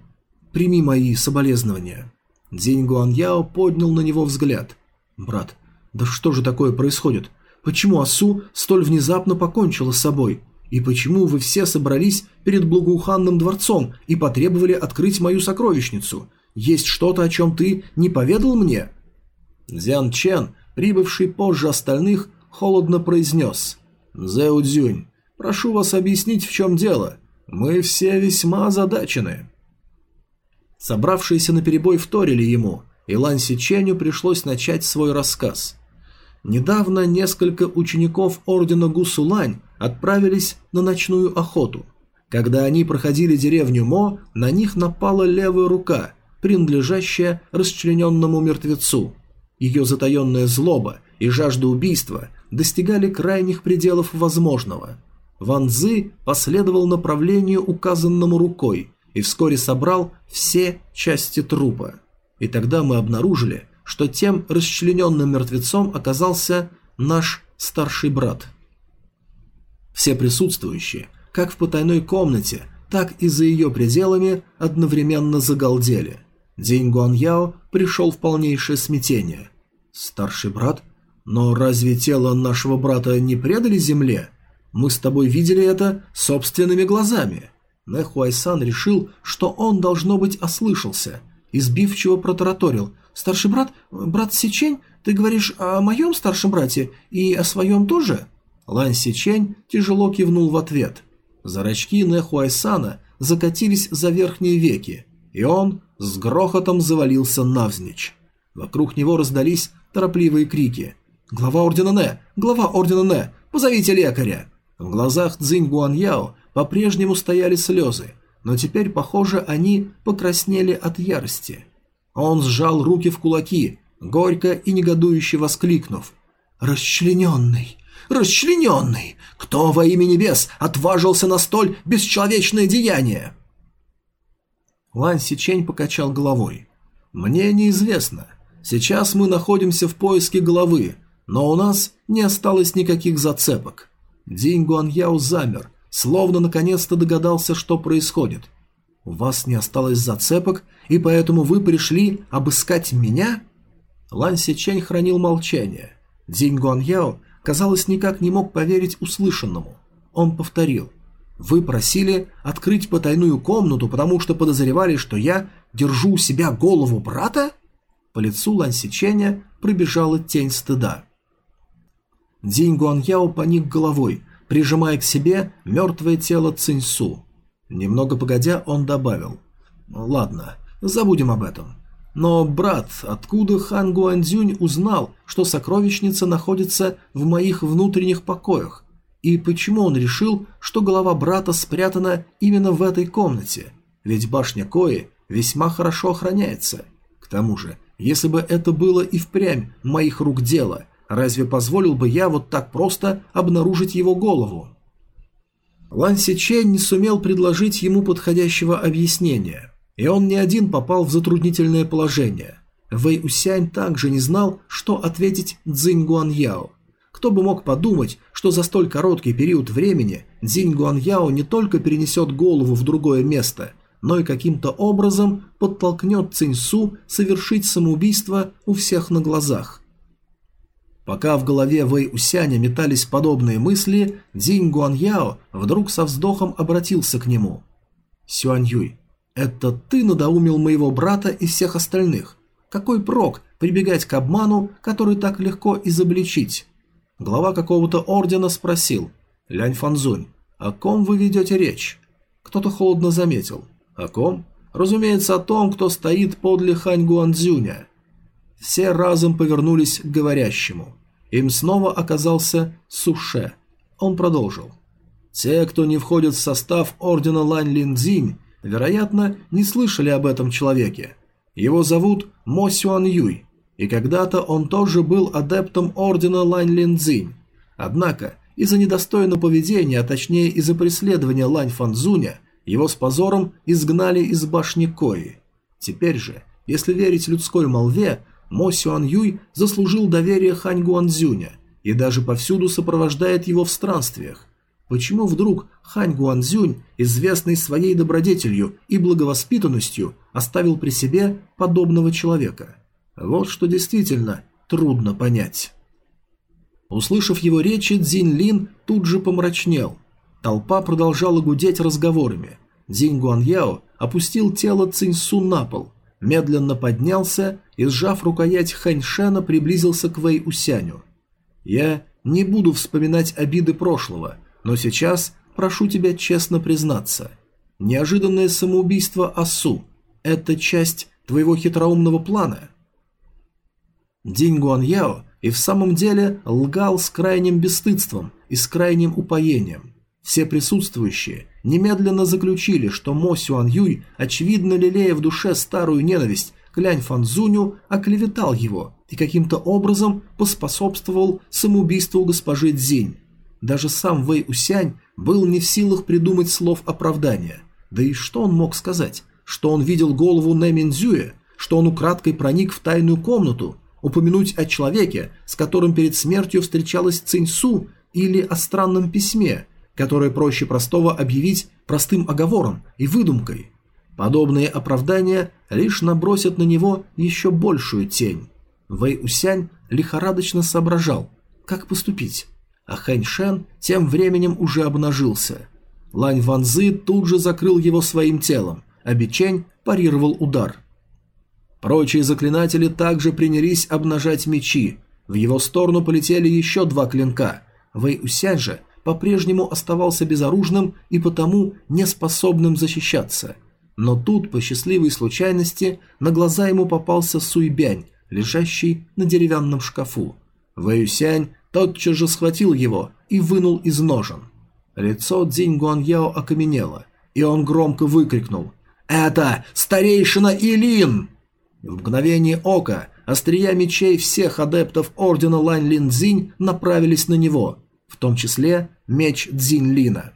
прими мои соболезнования». Дзинь Гуаньяо поднял на него взгляд. «Брат, да что же такое происходит? Почему Асу столь внезапно покончила с собой? И почему вы все собрались перед благоуханным дворцом и потребовали открыть мою сокровищницу? Есть что-то, о чем ты не поведал мне?» Дзян Чен, прибывший позже остальных, холодно произнес. «Зэу Дзюнь, прошу вас объяснить, в чем дело. Мы все весьма озадачены». Собравшиеся наперебой вторили ему, и Лан Сиченю пришлось начать свой рассказ. Недавно несколько учеников ордена Гусулань отправились на ночную охоту. Когда они проходили деревню Мо, на них напала левая рука, принадлежащая расчлененному мертвецу. Ее затаенная злоба и жажда убийства достигали крайних пределов возможного. Ван Цзы последовал направлению, указанному рукой, и вскоре собрал все части трупа. И тогда мы обнаружили, что тем расчлененным мертвецом оказался наш старший брат. Все присутствующие, как в потайной комнате, так и за ее пределами, одновременно загалдели. День Гуаньяо пришел в полнейшее смятение. «Старший брат? Но разве тело нашего брата не предали земле? Мы с тобой видели это собственными глазами». Нэхуайсан решил, что он, должно быть, ослышался, и сбивчиво протараторил. «Старший брат? Брат Сичень? Ты говоришь о моем старшем брате и о своем тоже?» Лан Сичень тяжело кивнул в ответ. Зрачки Нехуайсана закатились за верхние веки, и он с грохотом завалился навзничь. Вокруг него раздались торопливые крики. «Глава Ордена Не! Глава Ордена Не! Позовите лекаря!» В глазах Цзинь Гуаньяо по-прежнему стояли слезы, но теперь, похоже, они покраснели от ярости. Он сжал руки в кулаки, горько и негодующе воскликнув. «Расчлененный! Расчлененный! Кто во имя небес отважился на столь бесчеловечное деяние?» Лан Сичень покачал головой. «Мне неизвестно. Сейчас мы находимся в поиске головы, но у нас не осталось никаких зацепок». Динь Гуаньяо замер, словно наконец-то догадался, что происходит – «У вас не осталось зацепок, и поэтому вы пришли обыскать меня?» Лан Сичень хранил молчание. Дзинь Гуаньяо, казалось, никак не мог поверить услышанному. Он повторил. «Вы просили открыть потайную комнату, потому что подозревали, что я держу у себя голову брата?» По лицу Лан Сиченя пробежала тень стыда. Дзинь Гуаньяо поник головой, прижимая к себе мертвое тело Циньсу. Немного погодя, он добавил. «Ладно, забудем об этом. Но, брат, откуда хан Гуандзюнь узнал, что сокровищница находится в моих внутренних покоях? И почему он решил, что голова брата спрятана именно в этой комнате? Ведь башня Кои весьма хорошо охраняется. К тому же, если бы это было и впрямь моих рук дело, разве позволил бы я вот так просто обнаружить его голову?» Лан Сичень не сумел предложить ему подходящего объяснения, и он не один попал в затруднительное положение. Вэй Усянь также не знал, что ответить Цзинь Гуаньяо. Кто бы мог подумать, что за столь короткий период времени Цзинь Гуаньяо не только перенесет голову в другое место, но и каким-то образом подтолкнет Цинь-Су совершить самоубийство у всех на глазах. Пока в голове Вэй Усяня метались подобные мысли, Динь Гуаньяо вдруг со вздохом обратился к нему. «Сюань Юй, это ты надоумил моего брата и всех остальных? Какой прок прибегать к обману, который так легко изобличить? Глава какого-то ордена спросил. «Лянь Фанзунь, о ком вы ведете речь?» Кто-то холодно заметил. «О ком?» «Разумеется, о том, кто стоит подле Хань Гуанцзюня». Все разом повернулись к говорящему. Им снова оказался Суше. Он продолжил. Те, кто не входит в состав ордена Лань Линдзинь, вероятно, не слышали об этом человеке. Его зовут Мо Сюан Юй, и когда-то он тоже был адептом ордена Лань Линдзинь. Однако, из-за недостойного поведения, а точнее из-за преследования Лань Фанзуня, его с позором изгнали из башни Кои. Теперь же, если верить людской молве, Мо Сюан Юй заслужил доверие Хань Гуанзюня и даже повсюду сопровождает его в странствиях. Почему вдруг Хань Гуанзюнь, известный своей добродетелью и благовоспитанностью, оставил при себе подобного человека? Вот что действительно трудно понять. Услышав его речи, Цзинь Лин тут же помрачнел. Толпа продолжала гудеть разговорами. Цзинь Гуаньяо опустил тело Циньсу на пол, медленно поднялся и, сжав рукоять Ханьшена, приблизился к Вэй Усяню. «Я не буду вспоминать обиды прошлого», но сейчас прошу тебя честно признаться. Неожиданное самоубийство Асу – это часть твоего хитроумного плана?» Динь Гуаньяо и в самом деле лгал с крайним бесстыдством и с крайним упоением. Все присутствующие немедленно заключили, что Мо Сюан Юй, очевидно лелея в душе старую ненависть к Лянь Фанзуню, оклеветал его и каким-то образом поспособствовал самоубийству госпожи Цзинь. Даже сам Вэй Усянь был не в силах придумать слов оправдания. Да и что он мог сказать? Что он видел голову Нэминзюя? Что он украдкой проник в тайную комнату? Упомянуть о человеке, с которым перед смертью встречалась Циньсу, или о странном письме, которое проще простого объявить простым оговором и выдумкой? Подобные оправдания лишь набросят на него еще большую тень. Вэй Усянь лихорадочно соображал, как поступить а Хэнь Шен тем временем уже обнажился. Лань Ванзы тут же закрыл его своим телом, а Бичень парировал удар. Прочие заклинатели также принялись обнажать мечи. В его сторону полетели еще два клинка. Вэй Усянь же по-прежнему оставался безоружным и потому неспособным защищаться. Но тут, по счастливой случайности, на глаза ему попался Суйбянь, лежащий на деревянном шкафу. Вэюсянь тотчас же схватил его и вынул из ножен. Лицо Цзинь Гуаньяо окаменело, и он громко выкрикнул «Это старейшина Илин!» В мгновение ока острия мечей всех адептов ордена Лань Лин Цзинь направились на него, в том числе меч Цзинь Лина.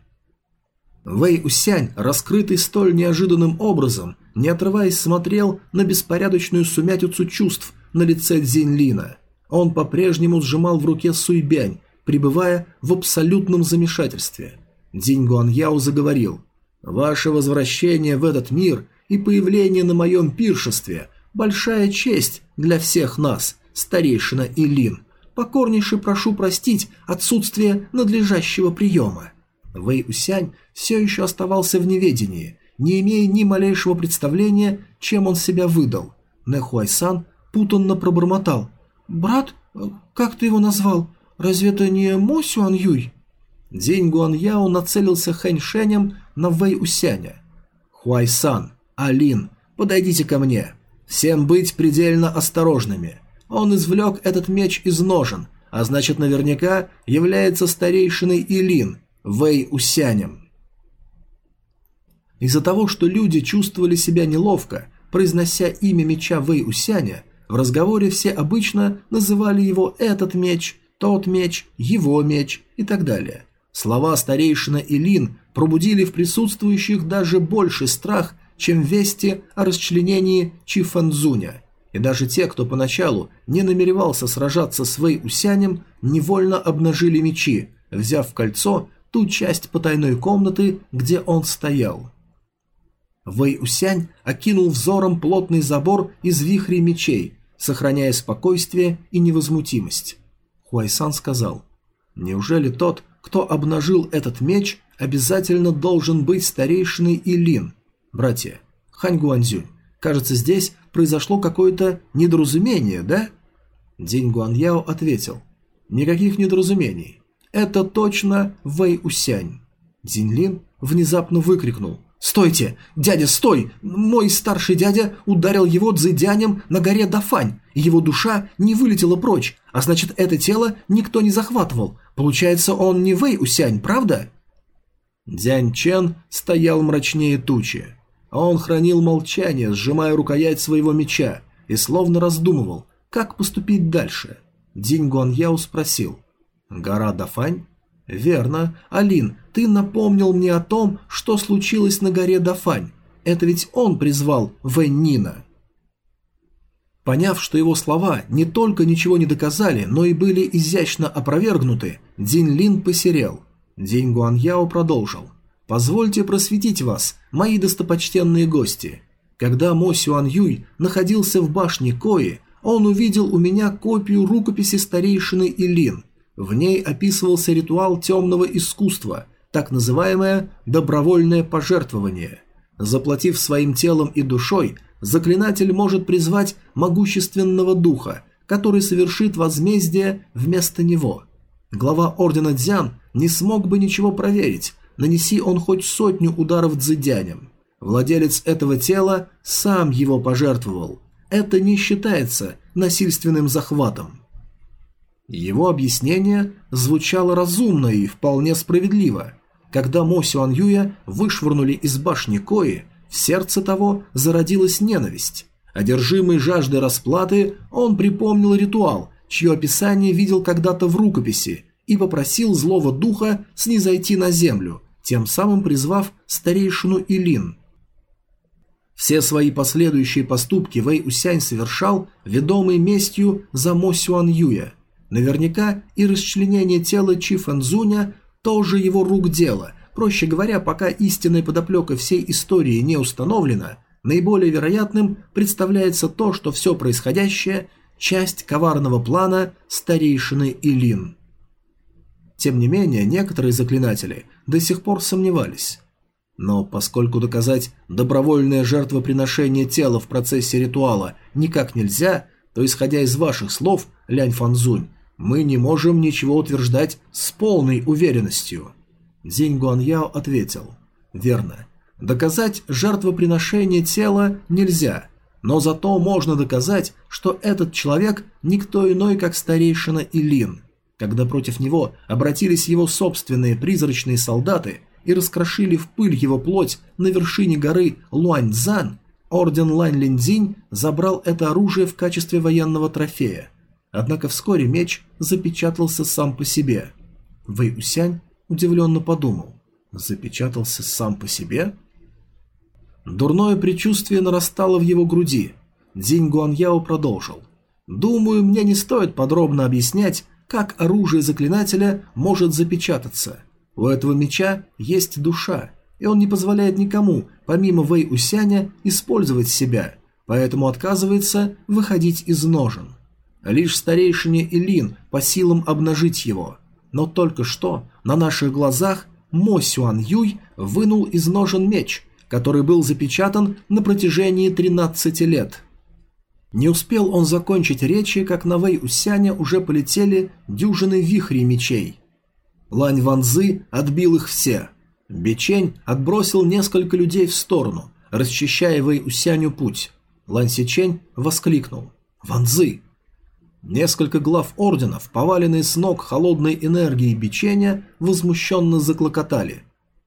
Вэй Усянь, раскрытый столь неожиданным образом, не отрываясь смотрел на беспорядочную сумятицу чувств на лице Цзинь Лина – он по-прежнему сжимал в руке суйбянь, пребывая в абсолютном замешательстве. Динь Гуаньяо заговорил. «Ваше возвращение в этот мир и появление на моем пиршестве – большая честь для всех нас, старейшина Илин. Покорнейше прошу простить отсутствие надлежащего приема». Вэй Усянь все еще оставался в неведении, не имея ни малейшего представления, чем он себя выдал. Нэхуайсан путанно пробормотал – «Брат? Как ты его назвал? Разве это не Мо Сюан Юй?» День Гуан Яо нацелился Хэнь Шенем на Вэй Усяня. «Хуайсан, Алин, подойдите ко мне. Всем быть предельно осторожными. Он извлек этот меч из ножен, а значит наверняка является старейшиной Илин, Вэй Усянем». Из-за того, что люди чувствовали себя неловко, произнося имя меча Вэй Усяня, в разговоре все обычно называли его «этот меч», «тот меч», «его меч» и так далее. Слова старейшина Илин пробудили в присутствующих даже больше страх, чем вести о расчленении Чифанзуня. И даже те, кто поначалу не намеревался сражаться с Вэй Усянем, невольно обнажили мечи, взяв в кольцо ту часть потайной комнаты, где он стоял. Вэй Усянь окинул взором плотный забор из вихрей мечей, сохраняя спокойствие и невозмутимость. Хуайсан сказал, «Неужели тот, кто обнажил этот меч, обязательно должен быть старейшиной Илин? Братья, Хань Гуанзюнь, Кажется, здесь произошло какое-то недоразумение, да?» День Гуаньяо ответил. «Никаких недоразумений. Это точно Вэй Усянь». Динлин внезапно выкрикнул. «Стойте! Дядя, стой! Мой старший дядя ударил его дзыдянем на горе Дафань, и его душа не вылетела прочь, а значит, это тело никто не захватывал. Получается, он не Вэй Усянь, правда?» Дянь Чен стоял мрачнее тучи. Он хранил молчание, сжимая рукоять своего меча, и словно раздумывал, как поступить дальше. Динь Гуаньяо спросил. «Гора Дафань?» «Верно. Алин, ты напомнил мне о том, что случилось на горе Дафань. Это ведь он призвал Вэннина». Поняв, что его слова не только ничего не доказали, но и были изящно опровергнуты, Дин Лин посерел. Дин Гуаньяо продолжил. «Позвольте просветить вас, мои достопочтенные гости. Когда Мо Сюан Юй находился в башне Кои, он увидел у меня копию рукописи старейшины Илин – в ней описывался ритуал темного искусства, так называемое «добровольное пожертвование». Заплатив своим телом и душой, заклинатель может призвать могущественного духа, который совершит возмездие вместо него. Глава ордена Дзян не смог бы ничего проверить, нанеси он хоть сотню ударов дзыдянем. Владелец этого тела сам его пожертвовал. Это не считается насильственным захватом. Его объяснение звучало разумно и вполне справедливо. Когда Мо Сюан Юя вышвырнули из башни Кои, в сердце того зародилась ненависть. Одержимый жаждой расплаты, он припомнил ритуал, чье описание видел когда-то в рукописи, и попросил злого духа снизойти на землю, тем самым призвав старейшину Илин. Все свои последующие поступки Вэй Усянь совершал, ведомый местью за Мо Сюан Юя – Наверняка и расчленение тела Чи Фэнзуня тоже его рук дело. Проще говоря, пока истинная подоплека всей истории не установлена, наиболее вероятным представляется то, что все происходящее – часть коварного плана старейшины Илин. Тем не менее, некоторые заклинатели до сих пор сомневались. Но поскольку доказать добровольное жертвоприношение тела в процессе ритуала никак нельзя, то, исходя из ваших слов, Лянь Фанзунь, мы не можем ничего утверждать с полной уверенностью. Зинь Гуаньяо ответил. Верно. Доказать жертвоприношение тела нельзя, но зато можно доказать, что этот человек никто иной, как старейшина Илин. Когда против него обратились его собственные призрачные солдаты и раскрошили в пыль его плоть на вершине горы Луаньцзан, орден Лань Линдзинь забрал это оружие в качестве военного трофея. Однако вскоре меч запечатался сам по себе. Вэй Усянь удивленно подумал. Запечатался сам по себе? Дурное предчувствие нарастало в его груди. Дзинь Гуаньяо продолжил. «Думаю, мне не стоит подробно объяснять, как оружие заклинателя может запечататься. У этого меча есть душа, и он не позволяет никому, помимо Вэй Усяня, использовать себя, поэтому отказывается выходить из ножен. Лишь старейшине Илин по силам обнажить его. Но только что на наших глазах Мо Сюан Юй вынул из ножен меч, который был запечатан на протяжении 13 лет. Не успел он закончить речи, как на Вэй Усяня уже полетели дюжины вихрей мечей. Лань Ванзы отбил их все. Бичень отбросил несколько людей в сторону, расчищая Вэй Усяню путь. Лань Сичень воскликнул. «Ванзы, Несколько глав орденов, поваленные с ног холодной энергией бичения, возмущенно заклокотали.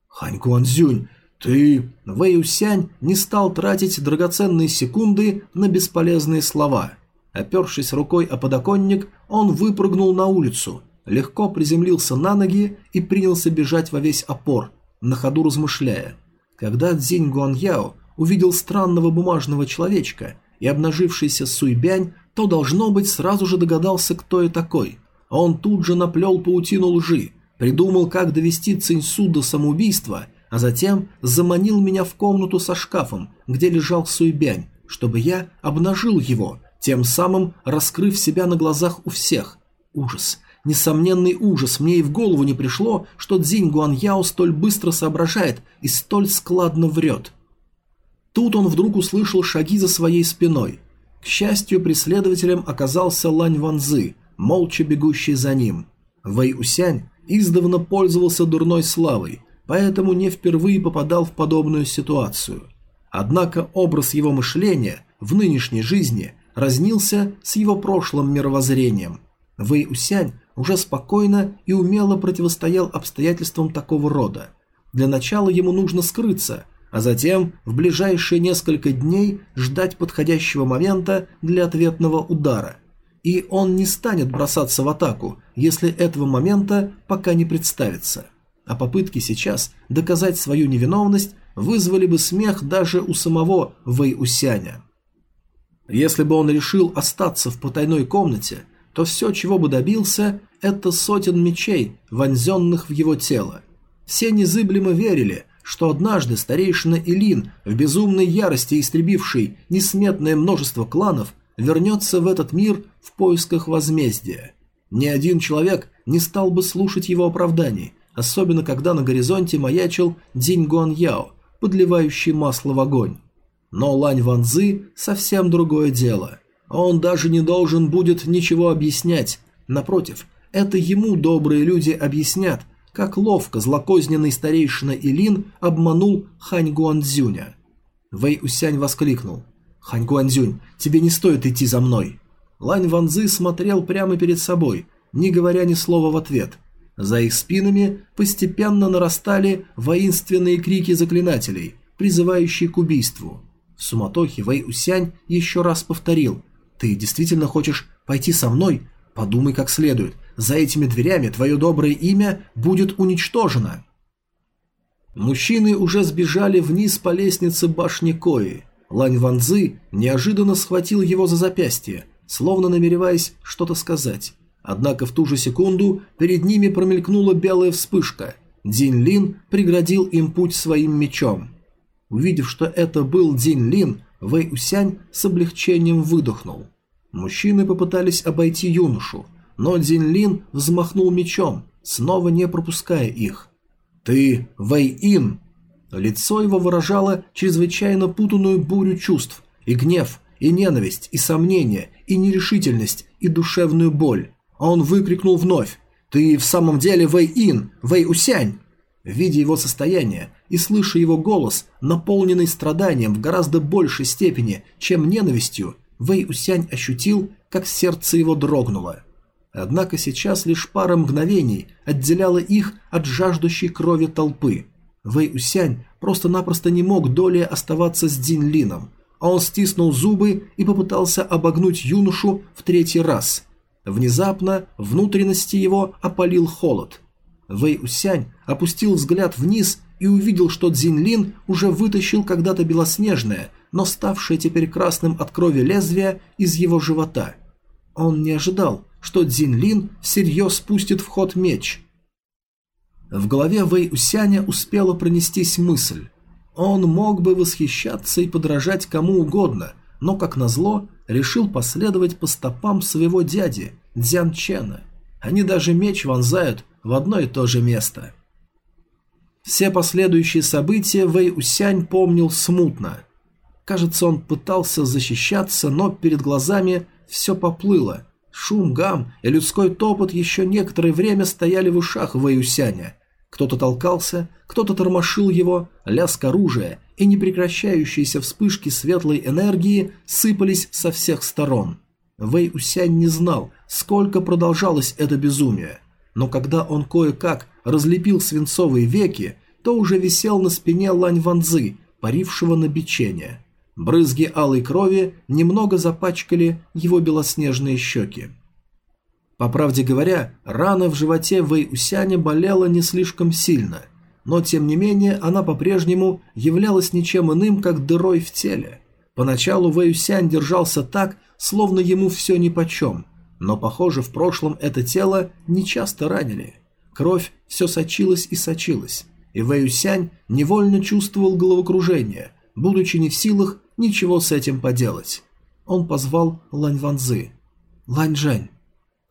«Хань Гуанзюнь, ты...» Вэй Усянь не стал тратить драгоценные секунды на бесполезные слова. Опершись рукой о подоконник, он выпрыгнул на улицу, легко приземлился на ноги и принялся бежать во весь опор, на ходу размышляя. Когда Цзинь Гуаньяо увидел странного бумажного человечка и обнажившийся Суйбянь то, должно быть, сразу же догадался, кто я такой. А он тут же наплел паутину лжи, придумал, как довести Циньсу до самоубийства, а затем заманил меня в комнату со шкафом, где лежал Суйбянь, чтобы я обнажил его, тем самым раскрыв себя на глазах у всех. Ужас. Несомненный ужас. Мне и в голову не пришло, что Цзинь Гуаньяо столь быстро соображает и столь складно врет. Тут он вдруг услышал шаги за своей спиной. К счастью, преследователем оказался Лань Ванзы, молча бегущий за ним. Вэй Усянь издавна пользовался дурной славой, поэтому не впервые попадал в подобную ситуацию. Однако образ его мышления в нынешней жизни разнился с его прошлым мировоззрением. Вэй Усянь уже спокойно и умело противостоял обстоятельствам такого рода. Для начала ему нужно скрыться – а затем в ближайшие несколько дней ждать подходящего момента для ответного удара. И он не станет бросаться в атаку, если этого момента пока не представится. А попытки сейчас доказать свою невиновность вызвали бы смех даже у самого Вэй Усяня. Если бы он решил остаться в потайной комнате, то все, чего бы добился, это сотен мечей, вонзенных в его тело. Все незыблемо верили, что однажды старейшина Илин, в безумной ярости истребивший несметное множество кланов, вернется в этот мир в поисках возмездия. Ни один человек не стал бы слушать его оправданий, особенно когда на горизонте маячил Динь Гуан Яо, подливающий масло в огонь. Но Лань Ван Цзы совсем другое дело. Он даже не должен будет ничего объяснять. Напротив, это ему добрые люди объяснят – как ловко злокозненный старейшина Илин обманул Хань Гуанзюня. Вэй Усянь воскликнул. «Хань Гуанзюнь, тебе не стоит идти за мной». Лань Ванзы смотрел прямо перед собой, не говоря ни слова в ответ. За их спинами постепенно нарастали воинственные крики заклинателей, призывающие к убийству. В суматохе Вэй Усянь еще раз повторил «Ты действительно хочешь пойти со мной? Подумай как следует. За этими дверями твое доброе имя будет уничтожено. Мужчины уже сбежали вниз по лестнице башни Кои. Лань Ванзы неожиданно схватил его за запястье, словно намереваясь что-то сказать. Однако в ту же секунду перед ними промелькнула белая вспышка. Дин Лин преградил им путь своим мечом. Увидев, что это был Дин Лин, Вэй Усянь с облегчением выдохнул. Мужчины попытались обойти юношу, но Дзинлин взмахнул мечом, снова не пропуская их. «Ты Вэй-Ин!» Лицо его выражало чрезвычайно путанную бурю чувств, и гнев, и ненависть, и сомнение, и нерешительность, и душевную боль. А он выкрикнул вновь «Ты в самом деле Вэй-Ин, Вэй-Усянь!» Видя его состояние и слыша его голос, наполненный страданием в гораздо большей степени, чем ненавистью, Вэй Усянь ощутил, как сердце его дрогнуло. Однако сейчас лишь пара мгновений отделяла их от жаждущей крови толпы. Вэй Усянь просто-напросто не мог долей оставаться с Дин Лином, он стиснул зубы и попытался обогнуть юношу в третий раз. Внезапно внутренности его опалил холод. Вэй Усянь опустил взгляд вниз и увидел, что Цзиньлин уже вытащил когда-то белоснежное, но ставшее теперь красным от крови лезвие из его живота. Он не ожидал, что Цзиньлин всерьез спустит в ход меч. В голове Вэй Усяня успела пронестись мысль. Он мог бы восхищаться и подражать кому угодно, но, как назло, решил последовать по стопам своего дяди, Дзян Чена. Они даже меч вонзают в одно и то же место. Все последующие события Вэй Усянь помнил смутно. Кажется, он пытался защищаться, но перед глазами все поплыло, Шум, гам и людской топот еще некоторое время стояли в ушах Вэюсяня. Кто-то толкался, кто-то тормошил его, лязг оружия и непрекращающиеся вспышки светлой энергии сыпались со всех сторон. Вэй Усянь не знал, сколько продолжалось это безумие, но когда он кое-как разлепил свинцовые веки, то уже висел на спине Лань Ванзы, парившего на бичение. Брызги алой крови немного запачкали его белоснежные щеки. По правде говоря, рана в животе Вэй Усяня болела не слишком сильно, но тем не менее она по-прежнему являлась ничем иным, как дырой в теле. Поначалу Вэй Усянь держался так, словно ему все нипочем, но, похоже, в прошлом это тело нечасто ранили. Кровь все сочилась и сочилась, и Вэй Усянь невольно чувствовал головокружение, будучи не в силах ничего с этим поделать. Он позвал Лань Ванзы. «Лань Жань».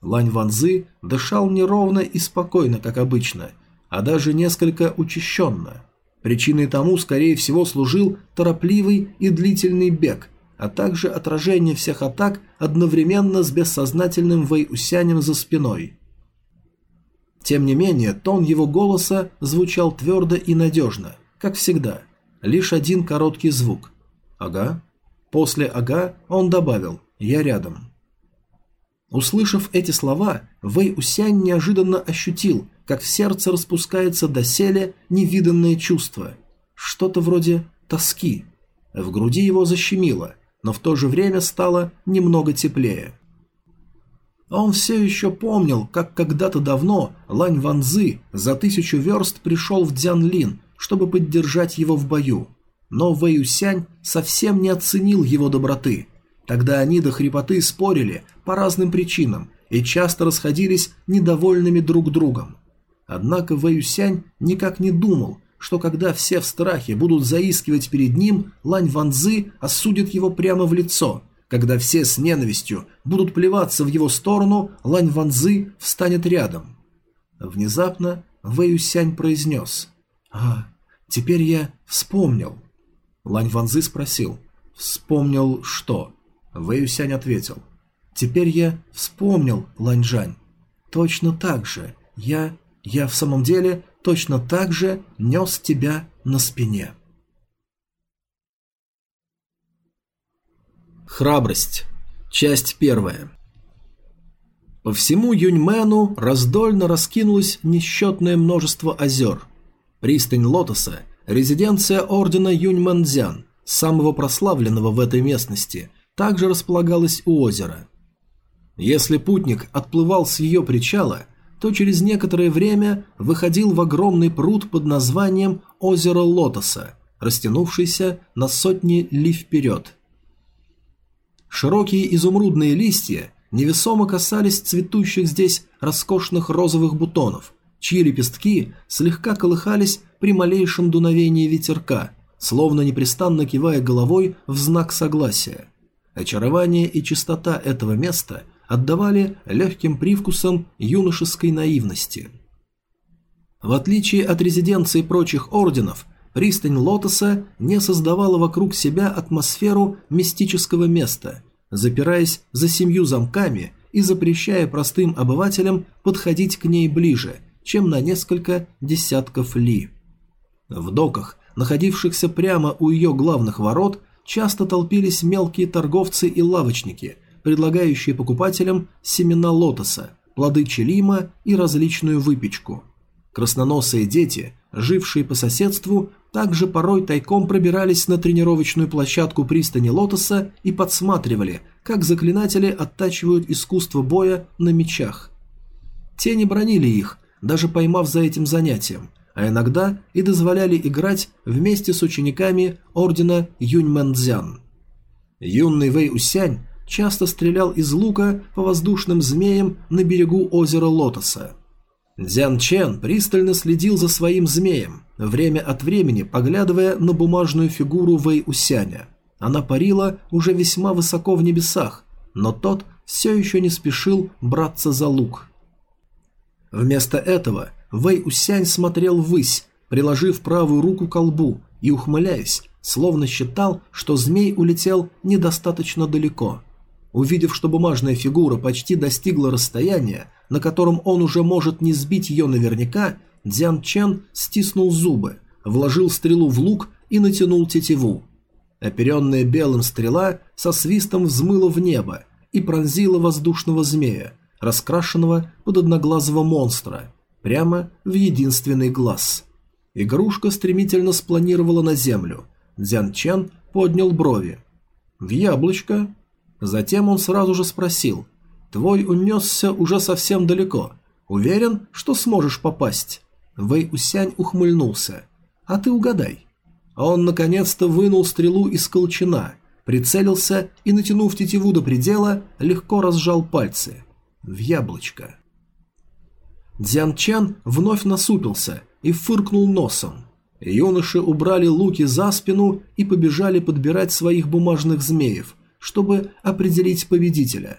Лань Ванзы дышал неровно и спокойно, как обычно, а даже несколько учащенно. Причиной тому, скорее всего, служил торопливый и длительный бег, а также отражение всех атак одновременно с бессознательным Вэй Усянем за спиной. Тем не менее, тон его голоса звучал твердо и надежно, как всегда. Лишь один короткий звук. «Ага». После «ага» он добавил «я рядом». Услышав эти слова, Вэй Усянь неожиданно ощутил, как в сердце распускается доселе невиданное чувство. Что-то вроде тоски. В груди его защемило, но в то же время стало немного теплее. Он все еще помнил, как когда-то давно Лань Ванзы за тысячу верст пришел в Дзянлин, чтобы поддержать его в бою. Но Вэй Усянь совсем не оценил его доброты. Тогда они до хрипоты спорили по разным причинам и часто расходились недовольными друг другом. Однако Вэй Усянь никак не думал, что когда все в страхе будут заискивать перед ним, Лань Ванзы осудит его прямо в лицо – когда все с ненавистью будут плеваться в его сторону, Лань Ванзы встанет рядом. Внезапно Вэй Юсянь произнес «А, теперь я вспомнил». Лань Ванзы спросил «Вспомнил что?» Вэй Юсянь ответил «Теперь я вспомнил, Лань Жань. Точно так же я, я в самом деле точно так же нес тебя на спине». Храбрость. Часть первая. По всему Юньмену раздольно раскинулось несчетное множество озер. Пристань Лотоса – резиденция ордена Юньмэнцзян, самого прославленного в этой местности, также располагалась у озера. Если путник отплывал с ее причала, то через некоторое время выходил в огромный пруд под названием «Озеро Лотоса», растянувшийся на сотни ли вперед. Широкие изумрудные листья невесомо касались цветущих здесь роскошных розовых бутонов, чьи лепестки слегка колыхались при малейшем дуновении ветерка, словно непрестанно кивая головой в знак согласия. Очарование и чистота этого места отдавали легким привкусом юношеской наивности. В отличие от резиденции прочих орденов, пристань Лотоса не создавала вокруг себя атмосферу мистического места, запираясь за семью замками и запрещая простым обывателям подходить к ней ближе, чем на несколько десятков ли. В доках, находившихся прямо у ее главных ворот, часто толпились мелкие торговцы и лавочники, предлагающие покупателям семена лотоса, плоды челима и различную выпечку. Красноносые дети, жившие по соседству, также порой тайком пробирались на тренировочную площадку пристани Лотоса и подсматривали, как заклинатели оттачивают искусство боя на мечах. Те не бронили их, даже поймав за этим занятием, а иногда и дозволяли играть вместе с учениками ордена Юньмэнцзян. Юный Вэй Усянь часто стрелял из лука по воздушным змеям на берегу озера Лотоса. Дзян Чен пристально следил за своим змеем, время от времени поглядывая на бумажную фигуру Вэй Усяня. Она парила уже весьма высоко в небесах, но тот все еще не спешил браться за лук. Вместо этого Вэй Усянь смотрел ввысь, приложив правую руку к колбу и ухмыляясь, словно считал, что змей улетел недостаточно далеко. Увидев, что бумажная фигура почти достигла расстояния, на котором он уже может не сбить ее наверняка, Дзян Чен стиснул зубы, вложил стрелу в лук и натянул тетиву. Оперенная белым стрела со свистом взмыла в небо и пронзила воздушного змея, раскрашенного под одноглазого монстра, прямо в единственный глаз. Игрушка стремительно спланировала на землю. Дзян Чен поднял брови. «В яблочко?» Затем он сразу же спросил. «Твой унесся уже совсем далеко. Уверен, что сможешь попасть?» Вэй Усянь ухмыльнулся. «А ты угадай». Он наконец-то вынул стрелу из колчана, прицелился и, натянув тетиву до предела, легко разжал пальцы. В яблочко. Дзян Чан вновь насупился и фыркнул носом. Юноши убрали луки за спину и побежали подбирать своих бумажных змеев, чтобы определить победителя.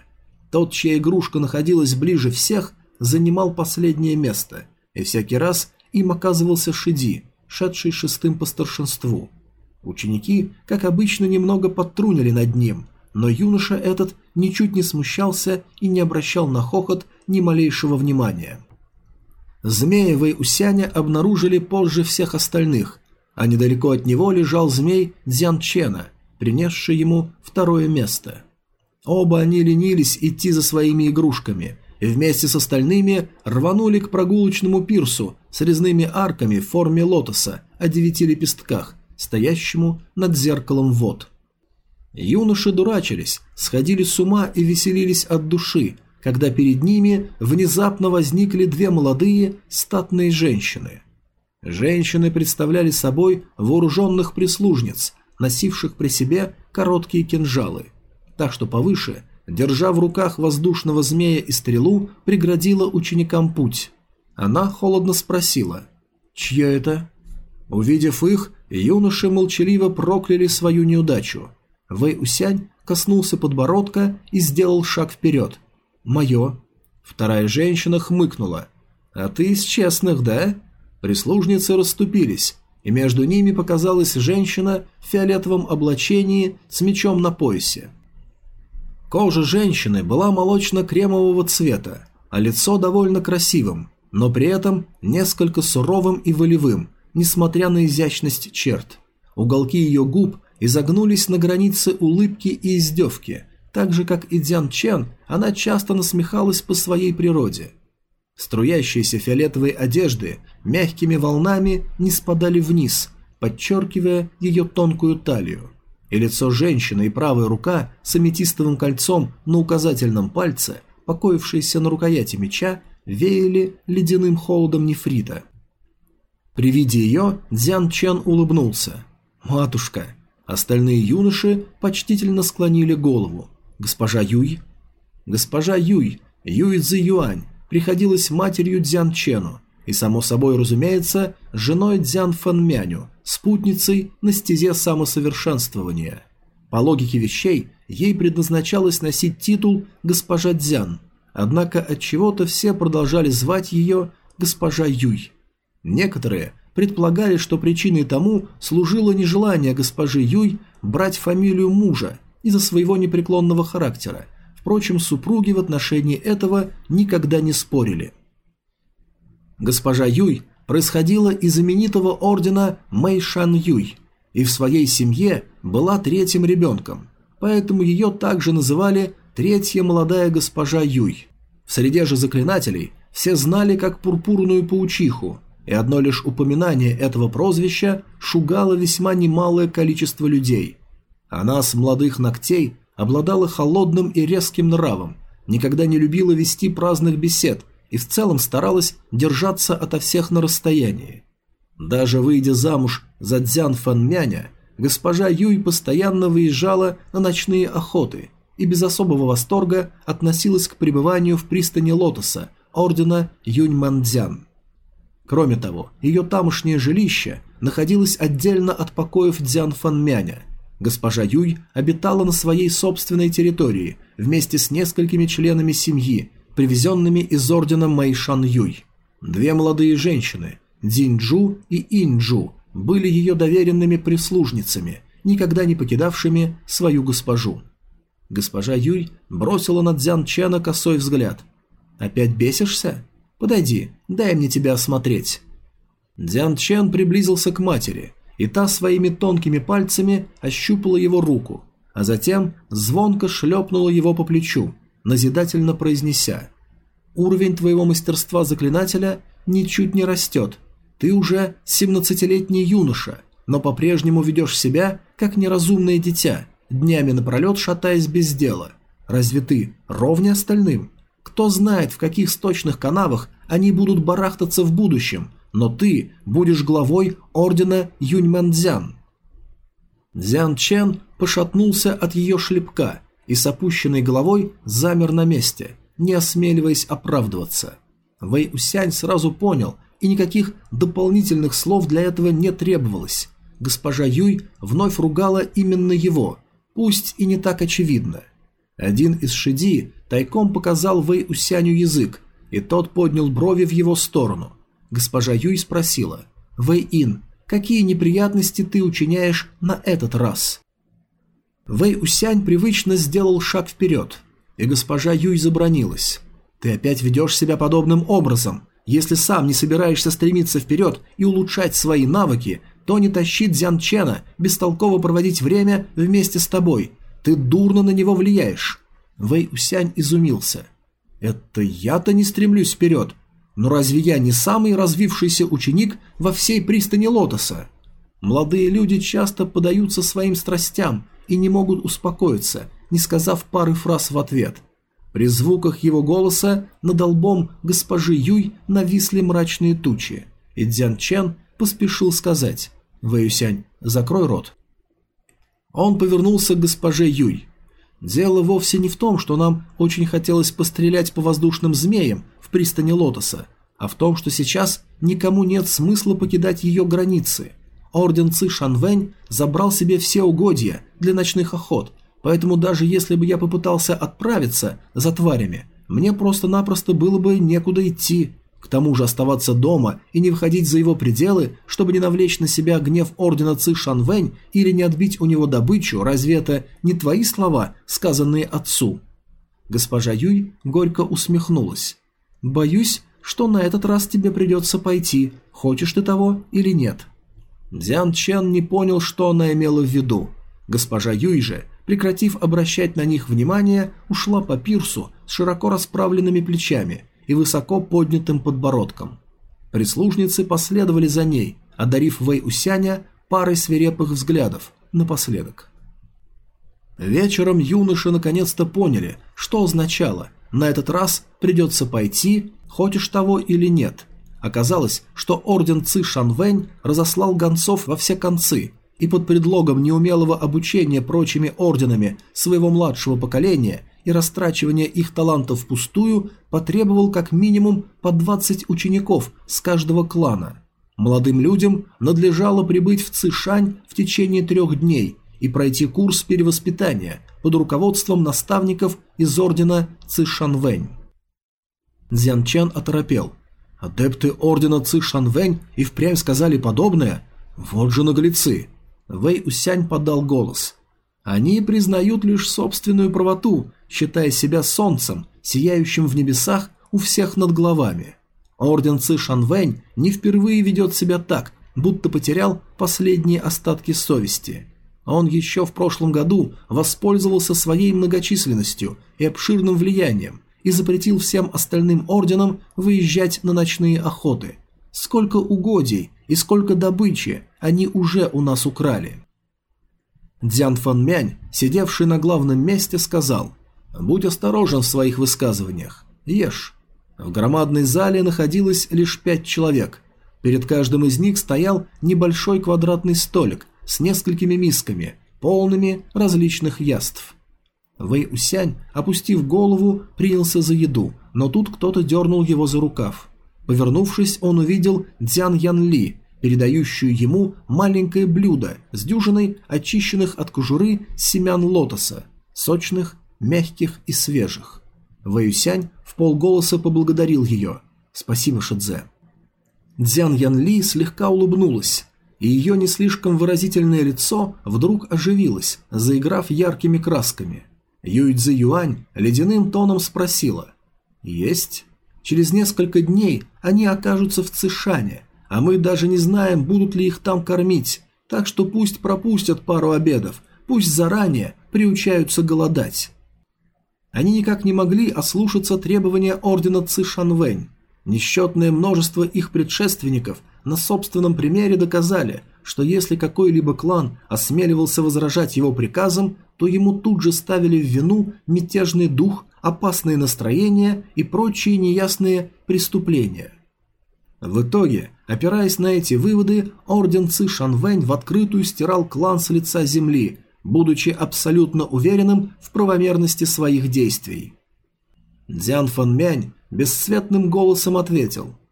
Тот, чья игрушка находилась ближе всех, занимал последнее место, и всякий раз им оказывался Шиди, шедший шестым по старшинству. Ученики, как обычно, немного подтрунили над ним, но юноша этот ничуть не смущался и не обращал на хохот ни малейшего внимания. Змеевой Усяня обнаружили позже всех остальных, а недалеко от него лежал змей Дзян Чена, принесший ему второе место. Оба они ленились идти за своими игрушками и вместе с остальными рванули к прогулочному пирсу с резными арками в форме лотоса о девяти лепестках, стоящему над зеркалом вод. Юноши дурачились, сходили с ума и веселились от души, когда перед ними внезапно возникли две молодые статные женщины. Женщины представляли собой вооруженных прислужниц, носивших при себе короткие кинжалы, так что повыше, держа в руках воздушного змея и стрелу, преградила ученикам путь. Она холодно спросила «Чье это?». Увидев их, юноши молчаливо прокляли свою неудачу. Вэй Усянь коснулся подбородка и сделал шаг вперед. «Мое». Вторая женщина хмыкнула. «А ты из честных, да?» Прислужницы расступились, и между ними показалась женщина в фиолетовом облачении с мечом на поясе. Кожа женщины была молочно-кремового цвета, а лицо довольно красивым, но при этом несколько суровым и волевым, несмотря на изящность черт. Уголки ее губ изогнулись на границе улыбки и издевки, так же, как и Дзян Чен, она часто насмехалась по своей природе. Струящиеся фиолетовые одежды мягкими волнами не спадали вниз, подчеркивая ее тонкую талию. И лицо женщины и правая рука с аметистовым кольцом на указательном пальце, покоившиеся на рукояти меча, веяли ледяным холодом нефрита. При виде ее Дзян Чен улыбнулся. «Матушка!» Остальные юноши почтительно склонили голову. «Госпожа Юй?» Госпожа Юй, Юй Цзи Юань, приходилась матерью Дзян Чену и, само собой разумеется, женой Дзян Фанмяню, спутницей на стезе самосовершенствования. По логике вещей, ей предназначалось носить титул «Госпожа Дзян», однако от чего то все продолжали звать ее «Госпожа Юй». Некоторые предполагали, что причиной тому служило нежелание госпожи Юй брать фамилию мужа из-за своего непреклонного характера – Впрочем, супруги в отношении этого никогда не спорили. Госпожа Юй происходила из знаменитого ордена Мэйшан Юй и в своей семье была третьим ребенком, поэтому ее также называли «третья молодая госпожа Юй». В среде же заклинателей все знали как пурпурную паучиху, и одно лишь упоминание этого прозвища шугало весьма немалое количество людей. Она с молодых ногтей обладала холодным и резким нравом, никогда не любила вести праздных бесед и в целом старалась держаться ото всех на расстоянии. Даже выйдя замуж за Дзян Фанмяня, госпожа Юй постоянно выезжала на ночные охоты и без особого восторга относилась к пребыванию в пристани Лотоса ордена Юньмандзян. Кроме того, ее тамошнее жилище находилось отдельно от покоев Дзян Фанмяня, Госпожа Юй обитала на своей собственной территории вместе с несколькими членами семьи, привезенными из ордена Мэйшан Юй. Две молодые женщины, Дзинджу и Инджу, были ее доверенными прислужницами, никогда не покидавшими свою госпожу. Госпожа Юй бросила на Дзян Чена косой взгляд. «Опять бесишься? Подойди, дай мне тебя осмотреть». Дзян Чен приблизился к матери – и та своими тонкими пальцами ощупала его руку, а затем звонко шлепнула его по плечу, назидательно произнеся «Уровень твоего мастерства заклинателя ничуть не растет, ты уже семнадцатилетний юноша, но по-прежнему ведешь себя, как неразумное дитя, днями напролет шатаясь без дела. Разве ты ровнее остальным? Кто знает, в каких сточных канавах они будут барахтаться в будущем, но ты будешь главой ордена Юньмэнцзян». Дзян Чен пошатнулся от ее шлепка и с опущенной головой замер на месте, не осмеливаясь оправдываться. Вэй Усянь сразу понял, и никаких дополнительных слов для этого не требовалось. Госпожа Юй вновь ругала именно его, пусть и не так очевидно. Один из шиди тайком показал Вэй Усяню язык, и тот поднял брови в его сторону. Госпожа Юй спросила. «Вэй Ин, какие неприятности ты учиняешь на этот раз. Вэй Усянь привычно сделал шаг вперед, и госпожа Юй забронилась. «Ты опять ведешь себя подобным образом. Если сам не собираешься стремиться вперед и улучшать свои навыки, то не тащит Дзян Чена бестолково проводить время вместе с тобой. Ты дурно на него влияешь». Вэй Усянь изумился. «Это я-то не стремлюсь вперед. Но разве я не самый развившийся ученик во всей пристани Лотоса? Молодые люди часто подаются своим страстям и не могут успокоиться, не сказав пары фраз в ответ. При звуках его голоса над лбом госпожи Юй нависли мрачные тучи, и Дзян Чен поспешил сказать «Вэюсянь, закрой рот». Он повернулся к госпоже Юй. «Дело вовсе не в том, что нам очень хотелось пострелять по воздушным змеям в пристани Лотоса, а в том, что сейчас никому нет смысла покидать ее границы. Орден Ци Шанвэнь забрал себе все угодья для ночных охот, поэтому даже если бы я попытался отправиться за тварями, мне просто-напросто было бы некуда идти. Тому же оставаться дома и не выходить за его пределы, чтобы не навлечь на себя гнев Ордена Ци Шанвэнь или не отбить у него добычу, разве это не твои слова, сказанные отцу?» Госпожа Юй горько усмехнулась. «Боюсь, что на этот раз тебе придется пойти, хочешь ты того или нет». Дзян Чен не понял, что она имела в виду. Госпожа Юй же, прекратив обращать на них внимание, ушла по пирсу с широко расправленными плечами и высоко поднятым подбородком. Прислужницы последовали за ней, одарив Вэй Усяня парой свирепых взглядов напоследок. Вечером юноши наконец-то поняли, что означало «на этот раз придется пойти, хочешь того или нет». Оказалось, что орден Ци Шанвэнь разослал гонцов во все концы и под предлогом неумелого обучения прочими орденами своего младшего поколения и растрачивания их талантов впустую потребовал как минимум по 20 учеников с каждого клана. Молодым людям надлежало прибыть в Цишань в течение трех дней и пройти курс перевоспитания под руководством наставников из ордена Цишанвэнь. Дзянчан оторопел. Адепты ордена Ци Шанвэнь и впрямь сказали подобное? Вот же наглецы. Вэй Усянь подал голос. Они признают лишь собственную правоту, считая себя солнцем, сияющим в небесах у всех над головами. Орден Ци Шанвэнь не впервые ведет себя так, будто потерял последние остатки совести. Он еще в прошлом году воспользовался своей многочисленностью и обширным влиянием и запретил всем остальным орденам выезжать на ночные охоты. Сколько угодий и сколько добычи они уже у нас украли. Дзян Фан Мянь, сидевший на главном месте, сказал «Будь осторожен в своих высказываниях. Ешь». В громадной зале находилось лишь пять человек. Перед каждым из них стоял небольшой квадратный столик с несколькими мисками, полными различных яств. Вэй Усянь, опустив голову, принялся за еду, но тут кто-то дернул его за рукав. Повернувшись, он увидел Дзян Ян Ли, передающую ему маленькое блюдо с дюжиной очищенных от кожуры семян лотоса, сочных, мягких и свежих. Вэюсянь в полголоса поблагодарил ее. «Спасибо, Шидзе». Дзян Ян Ли слегка улыбнулась, и ее не слишком выразительное лицо вдруг оживилось, заиграв яркими красками. Юйцзи Юань ледяным тоном спросила. «Есть? Через несколько дней они окажутся в Цишане, а мы даже не знаем, будут ли их там кормить, так что пусть пропустят пару обедов, пусть заранее приучаются голодать». Они никак не могли ослушаться требования ордена Цишанвэнь. Несчетное множество их предшественников на собственном примере доказали, что если какой-либо клан осмеливался возражать его приказам, то ему тут же ставили в вину мятежный дух, опасные настроения и прочие неясные преступления. В итоге, опираясь на эти выводы, орден Ци Шанвэнь в открытую стирал клан с лица земли, будучи абсолютно уверенным в правомерности своих действий. Дзян Фан Мянь бесцветным голосом ответил –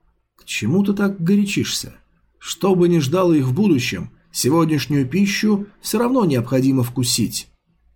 чему ты так горячишься? Что бы ни ждало их в будущем, сегодняшнюю пищу все равно необходимо вкусить.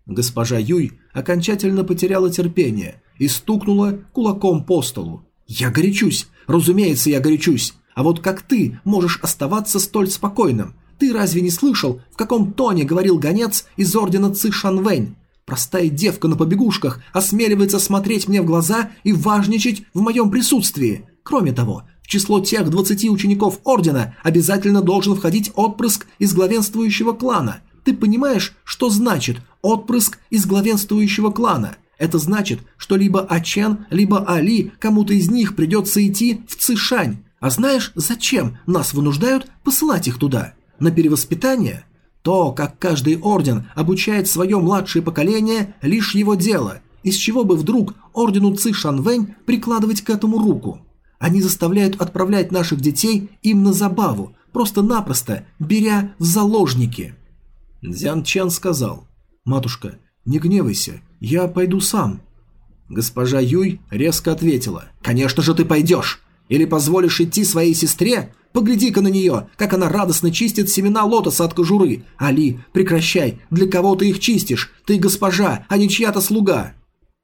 Госпожа Юй окончательно потеряла терпение и стукнула кулаком по столу. «Я горячусь! Разумеется, я горячусь! А вот как ты можешь оставаться столь спокойным? Ты разве не слышал, в каком тоне говорил гонец из ордена Ци Шанвэнь? Простая девка на побегушках осмеливается смотреть мне в глаза и важничать в моем присутствии. Кроме того, в число тех 20 учеников ордена обязательно должен входить отпрыск из главенствующего клана. Ты понимаешь, что значит отпрыск из главенствующего клана? Это значит, что либо Ачен, либо Али, кому-то из них придется идти в Цишань. А знаешь, зачем нас вынуждают посылать их туда? На перевоспитание? То, как каждый орден обучает свое младшее поколение, лишь его дело. Из чего бы вдруг ордену Ци Шанвэнь прикладывать к этому руку? Они заставляют отправлять наших детей им на забаву, просто-напросто беря в заложники. Дзян Чен сказал, «Матушка, не гневайся, я пойду сам». Госпожа Юй резко ответила, «Конечно же ты пойдешь! Или позволишь идти своей сестре? Погляди-ка на нее, как она радостно чистит семена лотоса от кожуры. Али, прекращай, для кого ты их чистишь? Ты госпожа, а не чья-то слуга».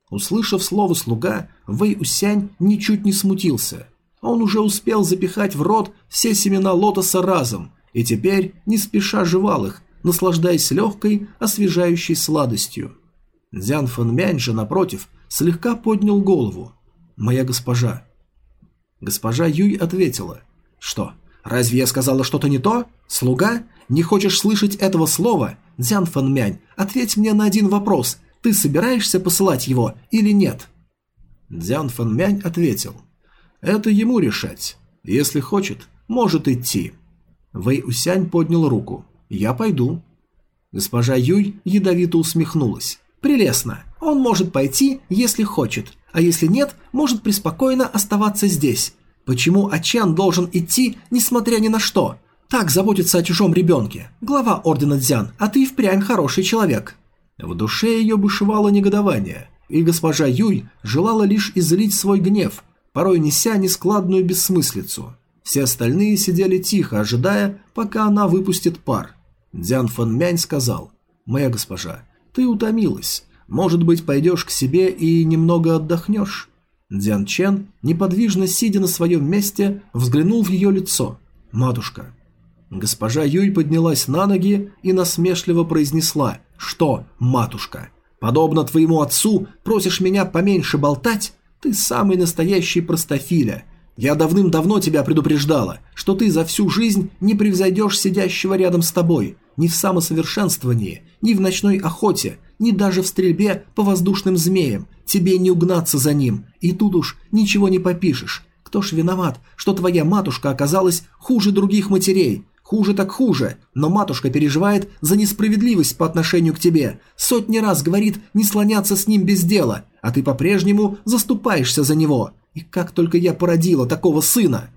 Услышав слово «слуга», Вэй Усянь ничуть не смутился. Он уже успел запихать в рот все семена лотоса разом, и теперь не спеша жевал их, наслаждаясь легкой, освежающей сладостью. Дзян Фэн Мянь же, напротив, слегка поднял голову. «Моя госпожа». Госпожа Юй ответила. «Что, разве я сказала что-то не то? Слуга? Не хочешь слышать этого слова? Дзян Фэн Мянь, ответь мне на один вопрос. Ты собираешься посылать его или нет?» Дзян Фэн Мянь ответил. «Это ему решать. Если хочет, может идти». Вэй Усянь поднял руку. «Я пойду». Госпожа Юй ядовито усмехнулась. «Прелестно. Он может пойти, если хочет, а если нет, может преспокойно оставаться здесь. Почему Ачан должен идти, несмотря ни на что? Так заботиться о чужом ребенке. Глава Ордена Дзян, а ты впрямь хороший человек». В душе ее бушевало негодование, и госпожа Юй желала лишь излить свой гнев, порой неся нескладную бессмыслицу. Все остальные сидели тихо, ожидая, пока она выпустит пар. Дзян Фэн Мянь сказал, «Моя госпожа, ты утомилась. Может быть, пойдешь к себе и немного отдохнешь?» Дзян Чен, неподвижно сидя на своем месте, взглянул в ее лицо. «Матушка». Госпожа Юй поднялась на ноги и насмешливо произнесла «Что, матушка? Подобно твоему отцу, просишь меня поменьше болтать? Ты самый настоящий простофиля. Я давным-давно тебя предупреждала, что ты за всю жизнь не превзойдешь сидящего рядом с тобой, ни в самосовершенствовании, ни в ночной охоте, ни даже в стрельбе по воздушным змеям. Тебе не угнаться за ним, и тут уж ничего не попишешь. Кто ж виноват, что твоя матушка оказалась хуже других матерей? Хуже так хуже, но матушка переживает за несправедливость по отношению к тебе. Сотни раз говорит не слоняться с ним без дела, а ты по-прежнему заступаешься за него. И как только я породила такого сына!»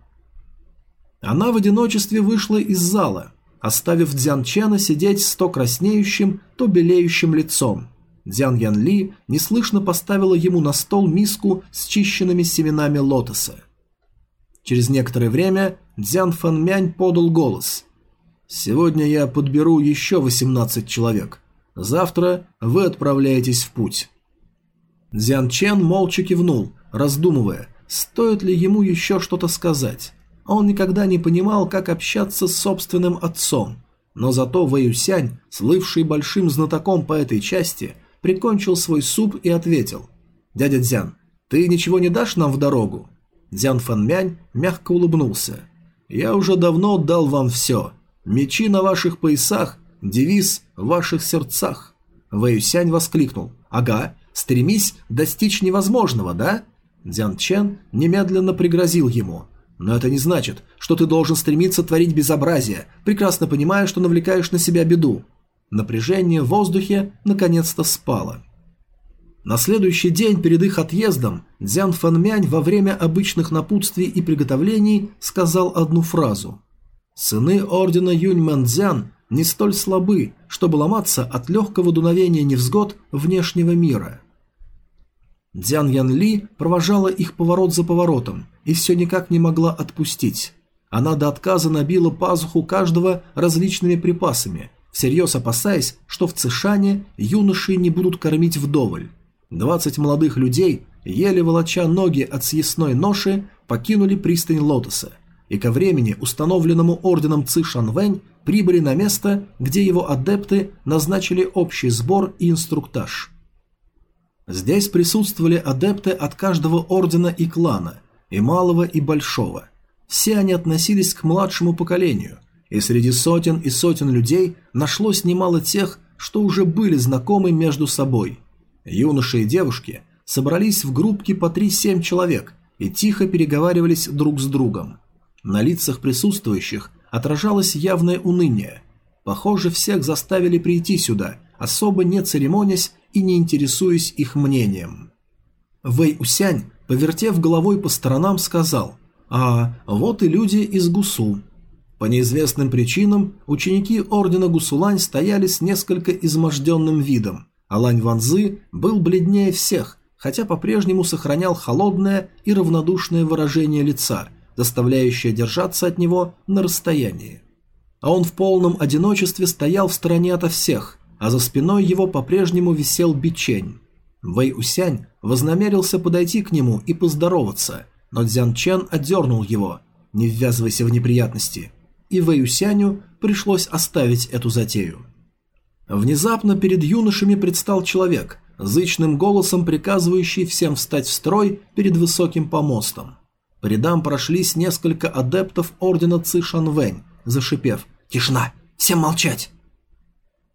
Она в одиночестве вышла из зала, оставив Дзян Чена сидеть с то краснеющим, то белеющим лицом. Дзян Ян Ли неслышно поставила ему на стол миску с чищенными семенами лотоса. Через некоторое время Дзян Фан Мянь подал голос. «Сегодня я подберу еще 18 человек. Завтра вы отправляетесь в путь». Дзян Чен молча кивнул, раздумывая, стоит ли ему еще что-то сказать. Он никогда не понимал, как общаться с собственным отцом. Но зато Вэйюсянь, слывший большим знатоком по этой части, прикончил свой суп и ответил. «Дядя Дзян, ты ничего не дашь нам в дорогу?» Дзян Фанмянь мягко улыбнулся. «Я уже давно дал вам все. Мечи на ваших поясах, девиз в ваших сердцах». Вэйюсянь воскликнул. «Ага, стремись достичь невозможного, да?» Дзян Чен немедленно пригрозил ему. «Но это не значит, что ты должен стремиться творить безобразие, прекрасно понимая, что навлекаешь на себя беду». Напряжение в воздухе наконец-то спало. На следующий день перед их отъездом Дзян Фанмянь во время обычных напутствий и приготовлений сказал одну фразу. «Сыны ордена Юнь Мэнцзян не столь слабы, чтобы ломаться от легкого дуновения невзгод внешнего мира». Дзян Ян Ли провожала их поворот за поворотом и все никак не могла отпустить. Она до отказа набила пазуху каждого различными припасами, всерьез опасаясь, что в Цишане юноши не будут кормить вдоволь. Двадцать молодых людей, еле волоча ноги от съестной ноши, покинули пристань Лотоса. и ко времени, установленному орденом Ци Шанвэнь, прибыли на место, где его адепты назначили общий сбор и инструктаж. Здесь присутствовали адепты от каждого ордена и клана, и малого, и большого. Все они относились к младшему поколению, и среди сотен и сотен людей нашлось немало тех, что уже были знакомы между собой. Юноши и девушки собрались в группки по 3-7 человек и тихо переговаривались друг с другом. На лицах присутствующих отражалось явное уныние. Похоже, всех заставили прийти сюда, особо не церемонясь и не интересуясь их мнением. Вэй Усянь, повертев головой по сторонам, сказал «А, вот и люди из Гусу». По неизвестным причинам ученики ордена Гусулань стояли с несколько изможденным видом, а Лань Ванзы был бледнее всех, хотя по-прежнему сохранял холодное и равнодушное выражение лица, заставляющее держаться от него на расстоянии. А он в полном одиночестве стоял в стороне ото всех, а за спиной его по-прежнему висел бичень. Вэй Усянь вознамерился подойти к нему и поздороваться, но Дзян Чен отдернул его. «Не ввязывайся в неприятности», и Вэй Усяню пришлось оставить эту затею. Внезапно перед юношами предстал человек, зычным голосом приказывающий всем встать в строй перед высоким помостом. По рядам прошлись несколько адептов ордена Ци Шанвэнь, зашипев «Тишина! Всем молчать!»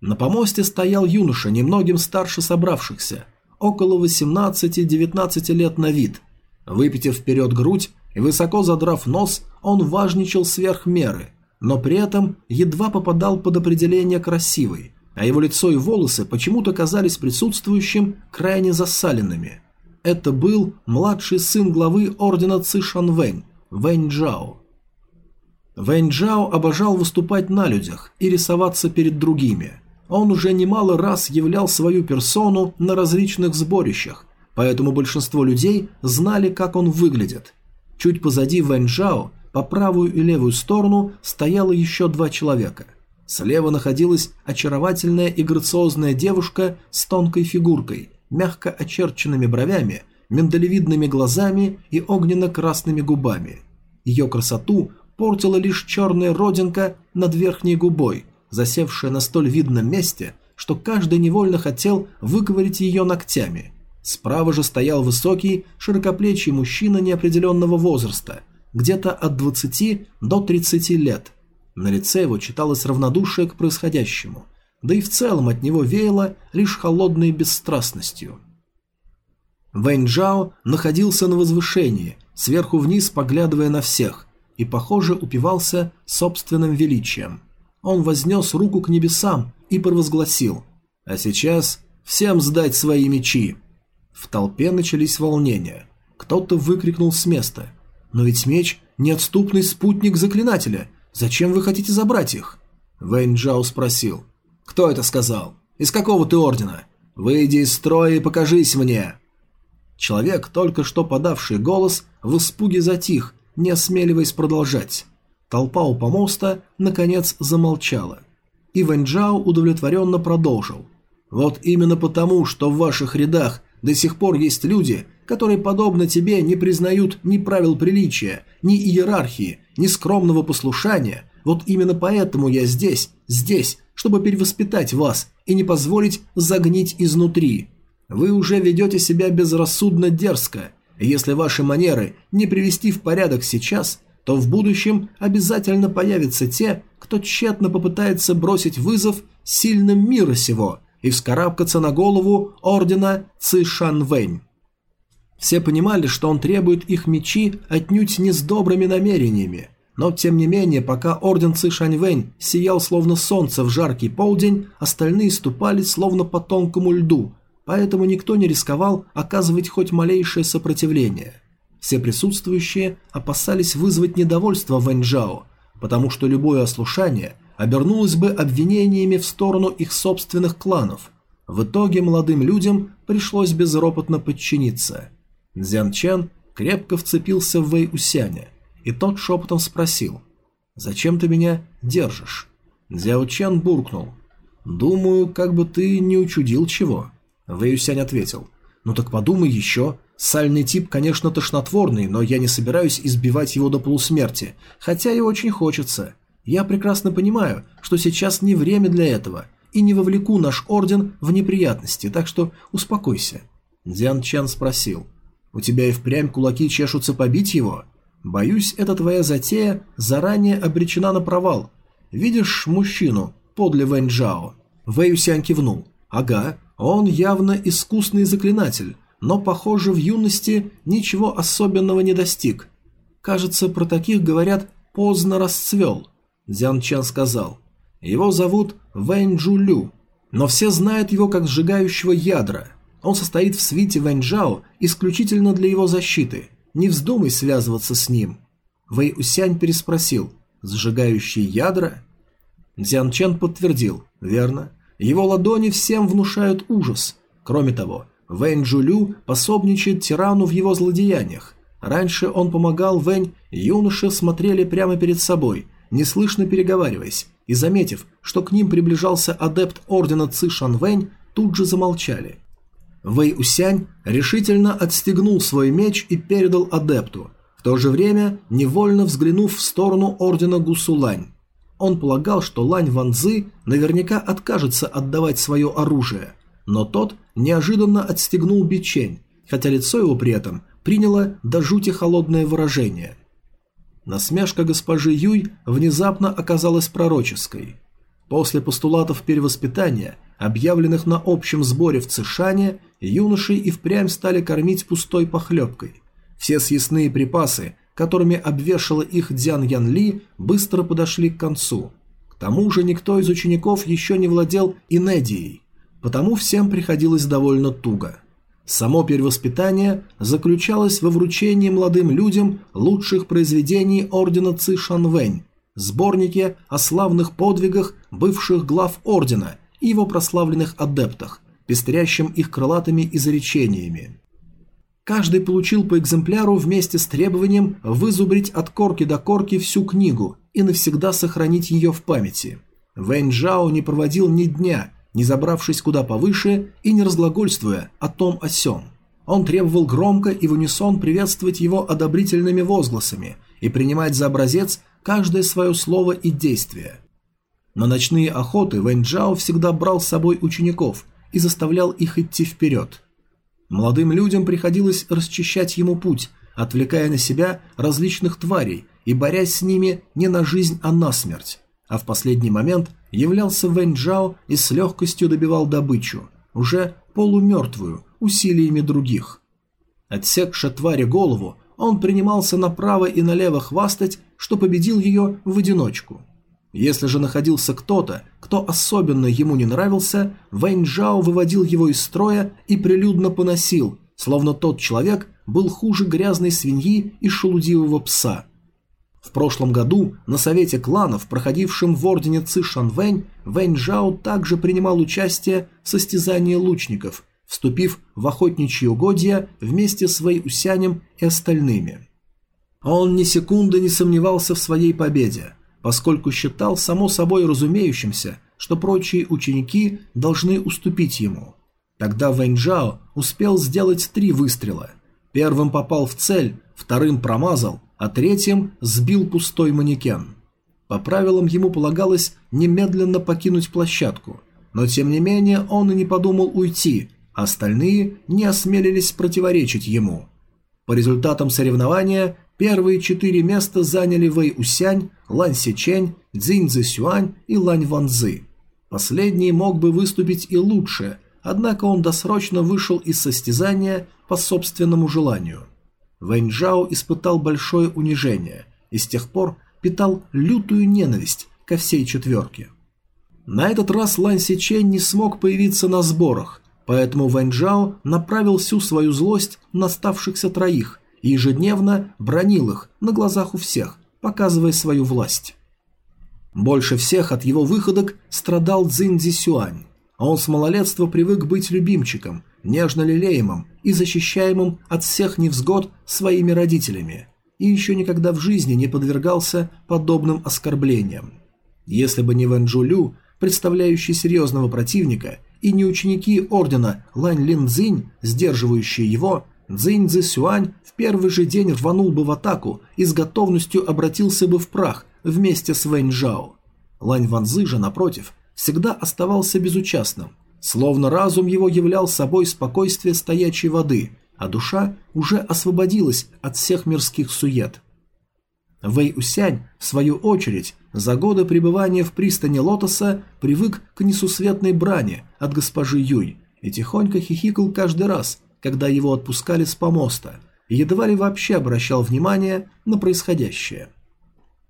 На помосте стоял юноша, немногим старше собравшихся, около 18-19 лет на вид. Выпитив вперед грудь и высоко задрав нос, он важничал сверх меры, но при этом едва попадал под определение красивый, а его лицо и волосы почему-то казались присутствующим крайне засаленными. Это был младший сын главы ордена Цишанвэнь, Вэнь Джао. Вэнь Джао обожал выступать на людях и рисоваться перед другими. Он уже немало раз являл свою персону на различных сборищах, поэтому большинство людей знали, как он выглядит. Чуть позади Вэнь Джао по правую и левую сторону стояло еще два человека. Слева находилась очаровательная и грациозная девушка с тонкой фигуркой, мягко очерченными бровями, миндалевидными глазами и огненно-красными губами. Ее красоту портила лишь черная родинка над верхней губой, засевшая на столь видном месте, что каждый невольно хотел выковырить ее ногтями. Справа же стоял высокий, широкоплечий мужчина неопределенного возраста – где-то от 20 до 30 лет. На лице его читалось равнодушие к происходящему, да и в целом от него веяло лишь холодной бесстрастностью. Вэнь Джао находился на возвышении, сверху вниз поглядывая на всех, и, похоже, упивался собственным величием. Он вознес руку к небесам и провозгласил «А сейчас всем сдать свои мечи!» В толпе начались волнения. Кто-то выкрикнул с места – но ведь меч – неотступный спутник заклинателя. Зачем вы хотите забрать их? Вэнь Джао спросил. Кто это сказал? Из какого ты ордена? Выйди из строя и покажись мне. Человек, только что подавший голос, в испуге затих, не осмеливаясь продолжать. Толпа у помоста, наконец, замолчала. И Вэнь Джао удовлетворенно продолжил. «Вот именно потому, что в ваших рядах до сих пор есть люди, которые, подобно тебе, не признают ни правил приличия, ни иерархии, ни скромного послушания, вот именно поэтому я здесь, здесь, чтобы перевоспитать вас и не позволить загнить изнутри. Вы уже ведете себя безрассудно дерзко, если ваши манеры не привести в порядок сейчас, то в будущем обязательно появятся те, кто тщетно попытается бросить вызов сильным мира сего и вскарабкаться на голову ордена Ци Шан Вэнь. Все понимали, что он требует их мечи отнюдь не с добрыми намерениями, но тем не менее, пока орден Ци Шаньвэнь сиял словно солнце в жаркий полдень, остальные ступали словно по тонкому льду, поэтому никто не рисковал оказывать хоть малейшее сопротивление. Все присутствующие опасались вызвать недовольство Вэньчжао, потому что любое ослушание обернулось бы обвинениями в сторону их собственных кланов. В итоге молодым людям пришлось безропотно подчиниться – Дзян Чан крепко вцепился в Вэй Усяня, и тот шепотом спросил «Зачем ты меня держишь?» Дзяо Чан буркнул «Думаю, как бы ты не учудил чего». Вэй Усянь ответил Ну так подумай еще. Сальный тип, конечно, тошнотворный, но я не собираюсь избивать его до полусмерти, хотя и очень хочется. Я прекрасно понимаю, что сейчас не время для этого, и не вовлеку наш орден в неприятности, так что успокойся. Дзян Чан спросил. «У тебя и впрямь кулаки чешутся побить его?» «Боюсь, эта твоя затея заранее обречена на провал. Видишь мужчину подле Вэнь Джао?» Вэй Юсянь кивнул. «Ага, он явно искусный заклинатель, но, похоже, в юности ничего особенного не достиг. Кажется, про таких говорят «поздно расцвел». Дзян Чан сказал. «Его зовут Вэнь Джулю, но все знают его как сжигающего ядра. Он состоит в свите Вэнь Джао исключительно для его защиты. Не вздумай связываться с ним». Вэй Усянь переспросил. «Сжигающие ядра?» Дзян Чен подтвердил. «Верно. Его ладони всем внушают ужас. Кроме того, Вэнь Джулю пособничает тирану в его злодеяниях. Раньше он помогал Вэнь, юноши смотрели прямо перед собой, неслышно переговариваясь, и заметив, что к ним приближался адепт ордена Ци Шан Вэнь, тут же замолчали. Вэй Усянь решительно отстегнул свой меч и передал адепту, в то же время невольно взглянув в сторону ордена Гусулань. Он полагал, что Лань Ванзы наверняка откажется отдавать свое оружие, но тот неожиданно отстегнул бичень, хотя лицо его при этом приняло до жути холодное выражение. Насмешка госпожи Юй внезапно оказалась пророческой. После постулатов перевоспитания, объявленных на общем сборе в Цишане, юноши и впрямь стали кормить пустой похлебкой. Все съестные припасы, которыми обвешала их Дзян Ян Ли, быстро подошли к концу. К тому же никто из учеников еще не владел инедией, потому всем приходилось довольно туго. Само перевоспитание заключалось во вручении молодым людям лучших произведений ордена Ци Шанвэнь, сборнике о славных подвигах бывших глав ордена и его прославленных адептах, пестрящим их крылатыми изречениями. Каждый получил по экземпляру вместе с требованием вызубрить от корки до корки всю книгу и навсегда сохранить ее в памяти. Вэнь Джао не проводил ни дня, не забравшись куда повыше и не разглагольствуя о том о сём. Он требовал громко и в унисон приветствовать его одобрительными возгласами и принимать за образец каждое свое слово и действие. На ночные охоты Вэнь Джао всегда брал с собой учеников и заставлял их идти вперед. Молодым людям приходилось расчищать ему путь, отвлекая на себя различных тварей и борясь с ними не на жизнь, а на смерть. А в последний момент являлся Вэнь и с легкостью добивал добычу, уже полумертвую, усилиями других. Отсекша твари голову, он принимался направо и налево хвастать, что победил ее в одиночку – если же находился кто-то, кто особенно ему не нравился, Вэнь Джао выводил его из строя и прилюдно поносил, словно тот человек был хуже грязной свиньи и шелудивого пса. В прошлом году на совете кланов, проходившем в ордене Ци Шанвэнь, Вэнь Джао также принимал участие в состязании лучников, вступив в охотничьи угодья вместе с Вэй Усянем и остальными. Он ни секунды не сомневался в своей победе – поскольку считал само собой разумеющимся, что прочие ученики должны уступить ему. Тогда Вэньчжао успел сделать три выстрела. Первым попал в цель, вторым промазал, а третьим сбил пустой манекен. По правилам ему полагалось немедленно покинуть площадку, но тем не менее он и не подумал уйти, а остальные не осмелились противоречить ему. По результатам соревнования Первые четыре места заняли Вэй Усянь, Лань Сичень, Цзинь Цзисюань и Лань Ванзы. Последний мог бы выступить и лучше, однако он досрочно вышел из состязания по собственному желанию. Вэнь Джао испытал большое унижение и с тех пор питал лютую ненависть ко всей четверке. На этот раз Лань Сичень не смог появиться на сборах, поэтому Вэнь Джао направил всю свою злость на оставшихся троих и ежедневно бронил их на глазах у всех, показывая свою власть. Больше всех от его выходок страдал Цзинь Сюань. А он с малолетства привык быть любимчиком, нежно лелеемым и защищаемым от всех невзгод своими родителями, и еще никогда в жизни не подвергался подобным оскорблениям. Если бы не Вэн Джулю, представляющий серьезного противника, и не ученики ордена Лань Лин Цзинь, сдерживающие его, Цзинь Цзи Сюань в первый же день рванул бы в атаку и с готовностью обратился бы в прах вместе с Вэнь Жао. Лань Ванзы же, напротив, всегда оставался безучастным, словно разум его являл собой спокойствие стоячей воды, а душа уже освободилась от всех мирских сует. Вэй Усянь, в свою очередь, за годы пребывания в пристани Лотоса привык к несусветной брани от госпожи Юй и тихонько хихикал каждый раз, когда его отпускали с помоста, и едва ли вообще обращал внимание на происходящее.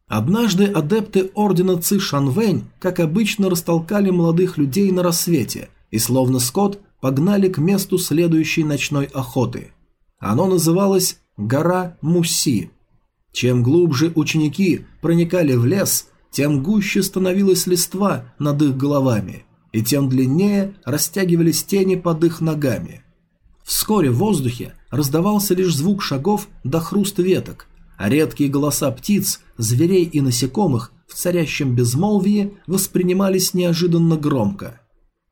Однажды адепты ордена Ци Шанвэнь, как обычно, растолкали молодых людей на рассвете и, словно скот, погнали к месту следующей ночной охоты. Оно называлось «Гора Муси». Чем глубже ученики проникали в лес, тем гуще становилась листва над их головами, и тем длиннее растягивались тени под их ногами. Вскоре в воздухе раздавался лишь звук шагов до хруст веток, а редкие голоса птиц, зверей и насекомых в царящем безмолвии воспринимались неожиданно громко.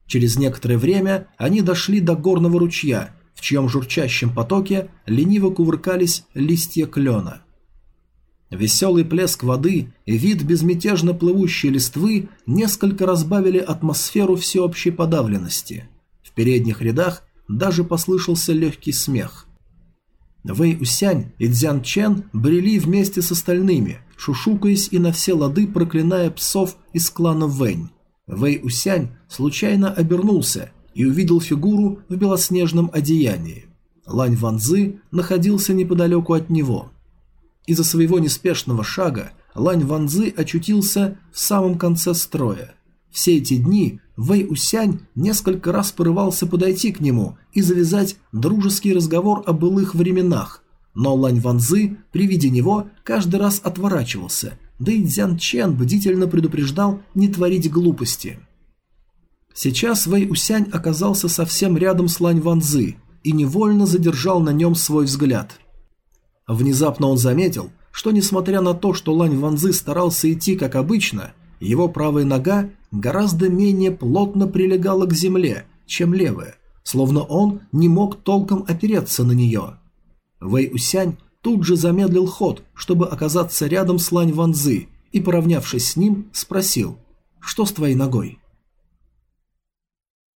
Через некоторое время они дошли до горного ручья, в чьем журчащем потоке лениво кувыркались листья клена. Веселый плеск воды и вид безмятежно плывущей листвы несколько разбавили атмосферу всеобщей подавленности. В передних рядах даже послышался легкий смех. Вэй Усянь и Дзян Чен брели вместе с остальными, шушукаясь и на все лады проклиная псов из клана Вэнь. Вэй Усянь случайно обернулся и увидел фигуру в белоснежном одеянии. Лань Ванзы находился неподалеку от него. Из-за своего неспешного шага Лань Ванзы очутился в самом конце строя. Все эти дни Вэй Усянь несколько раз порывался подойти к нему и завязать дружеский разговор о былых временах, но Лань Ванзы при виде него каждый раз отворачивался, да и Дзян Чен бдительно предупреждал не творить глупости. Сейчас Вэй Усянь оказался совсем рядом с Лань Ванзы и невольно задержал на нем свой взгляд. Внезапно он заметил, что несмотря на то, что Лань Ванзы старался идти как обычно, его правая нога гораздо менее плотно прилегала к земле, чем левая, словно он не мог толком опереться на нее. Вэй Усянь тут же замедлил ход, чтобы оказаться рядом с Лань Ванзы, и, поравнявшись с ним, спросил «Что с твоей ногой?»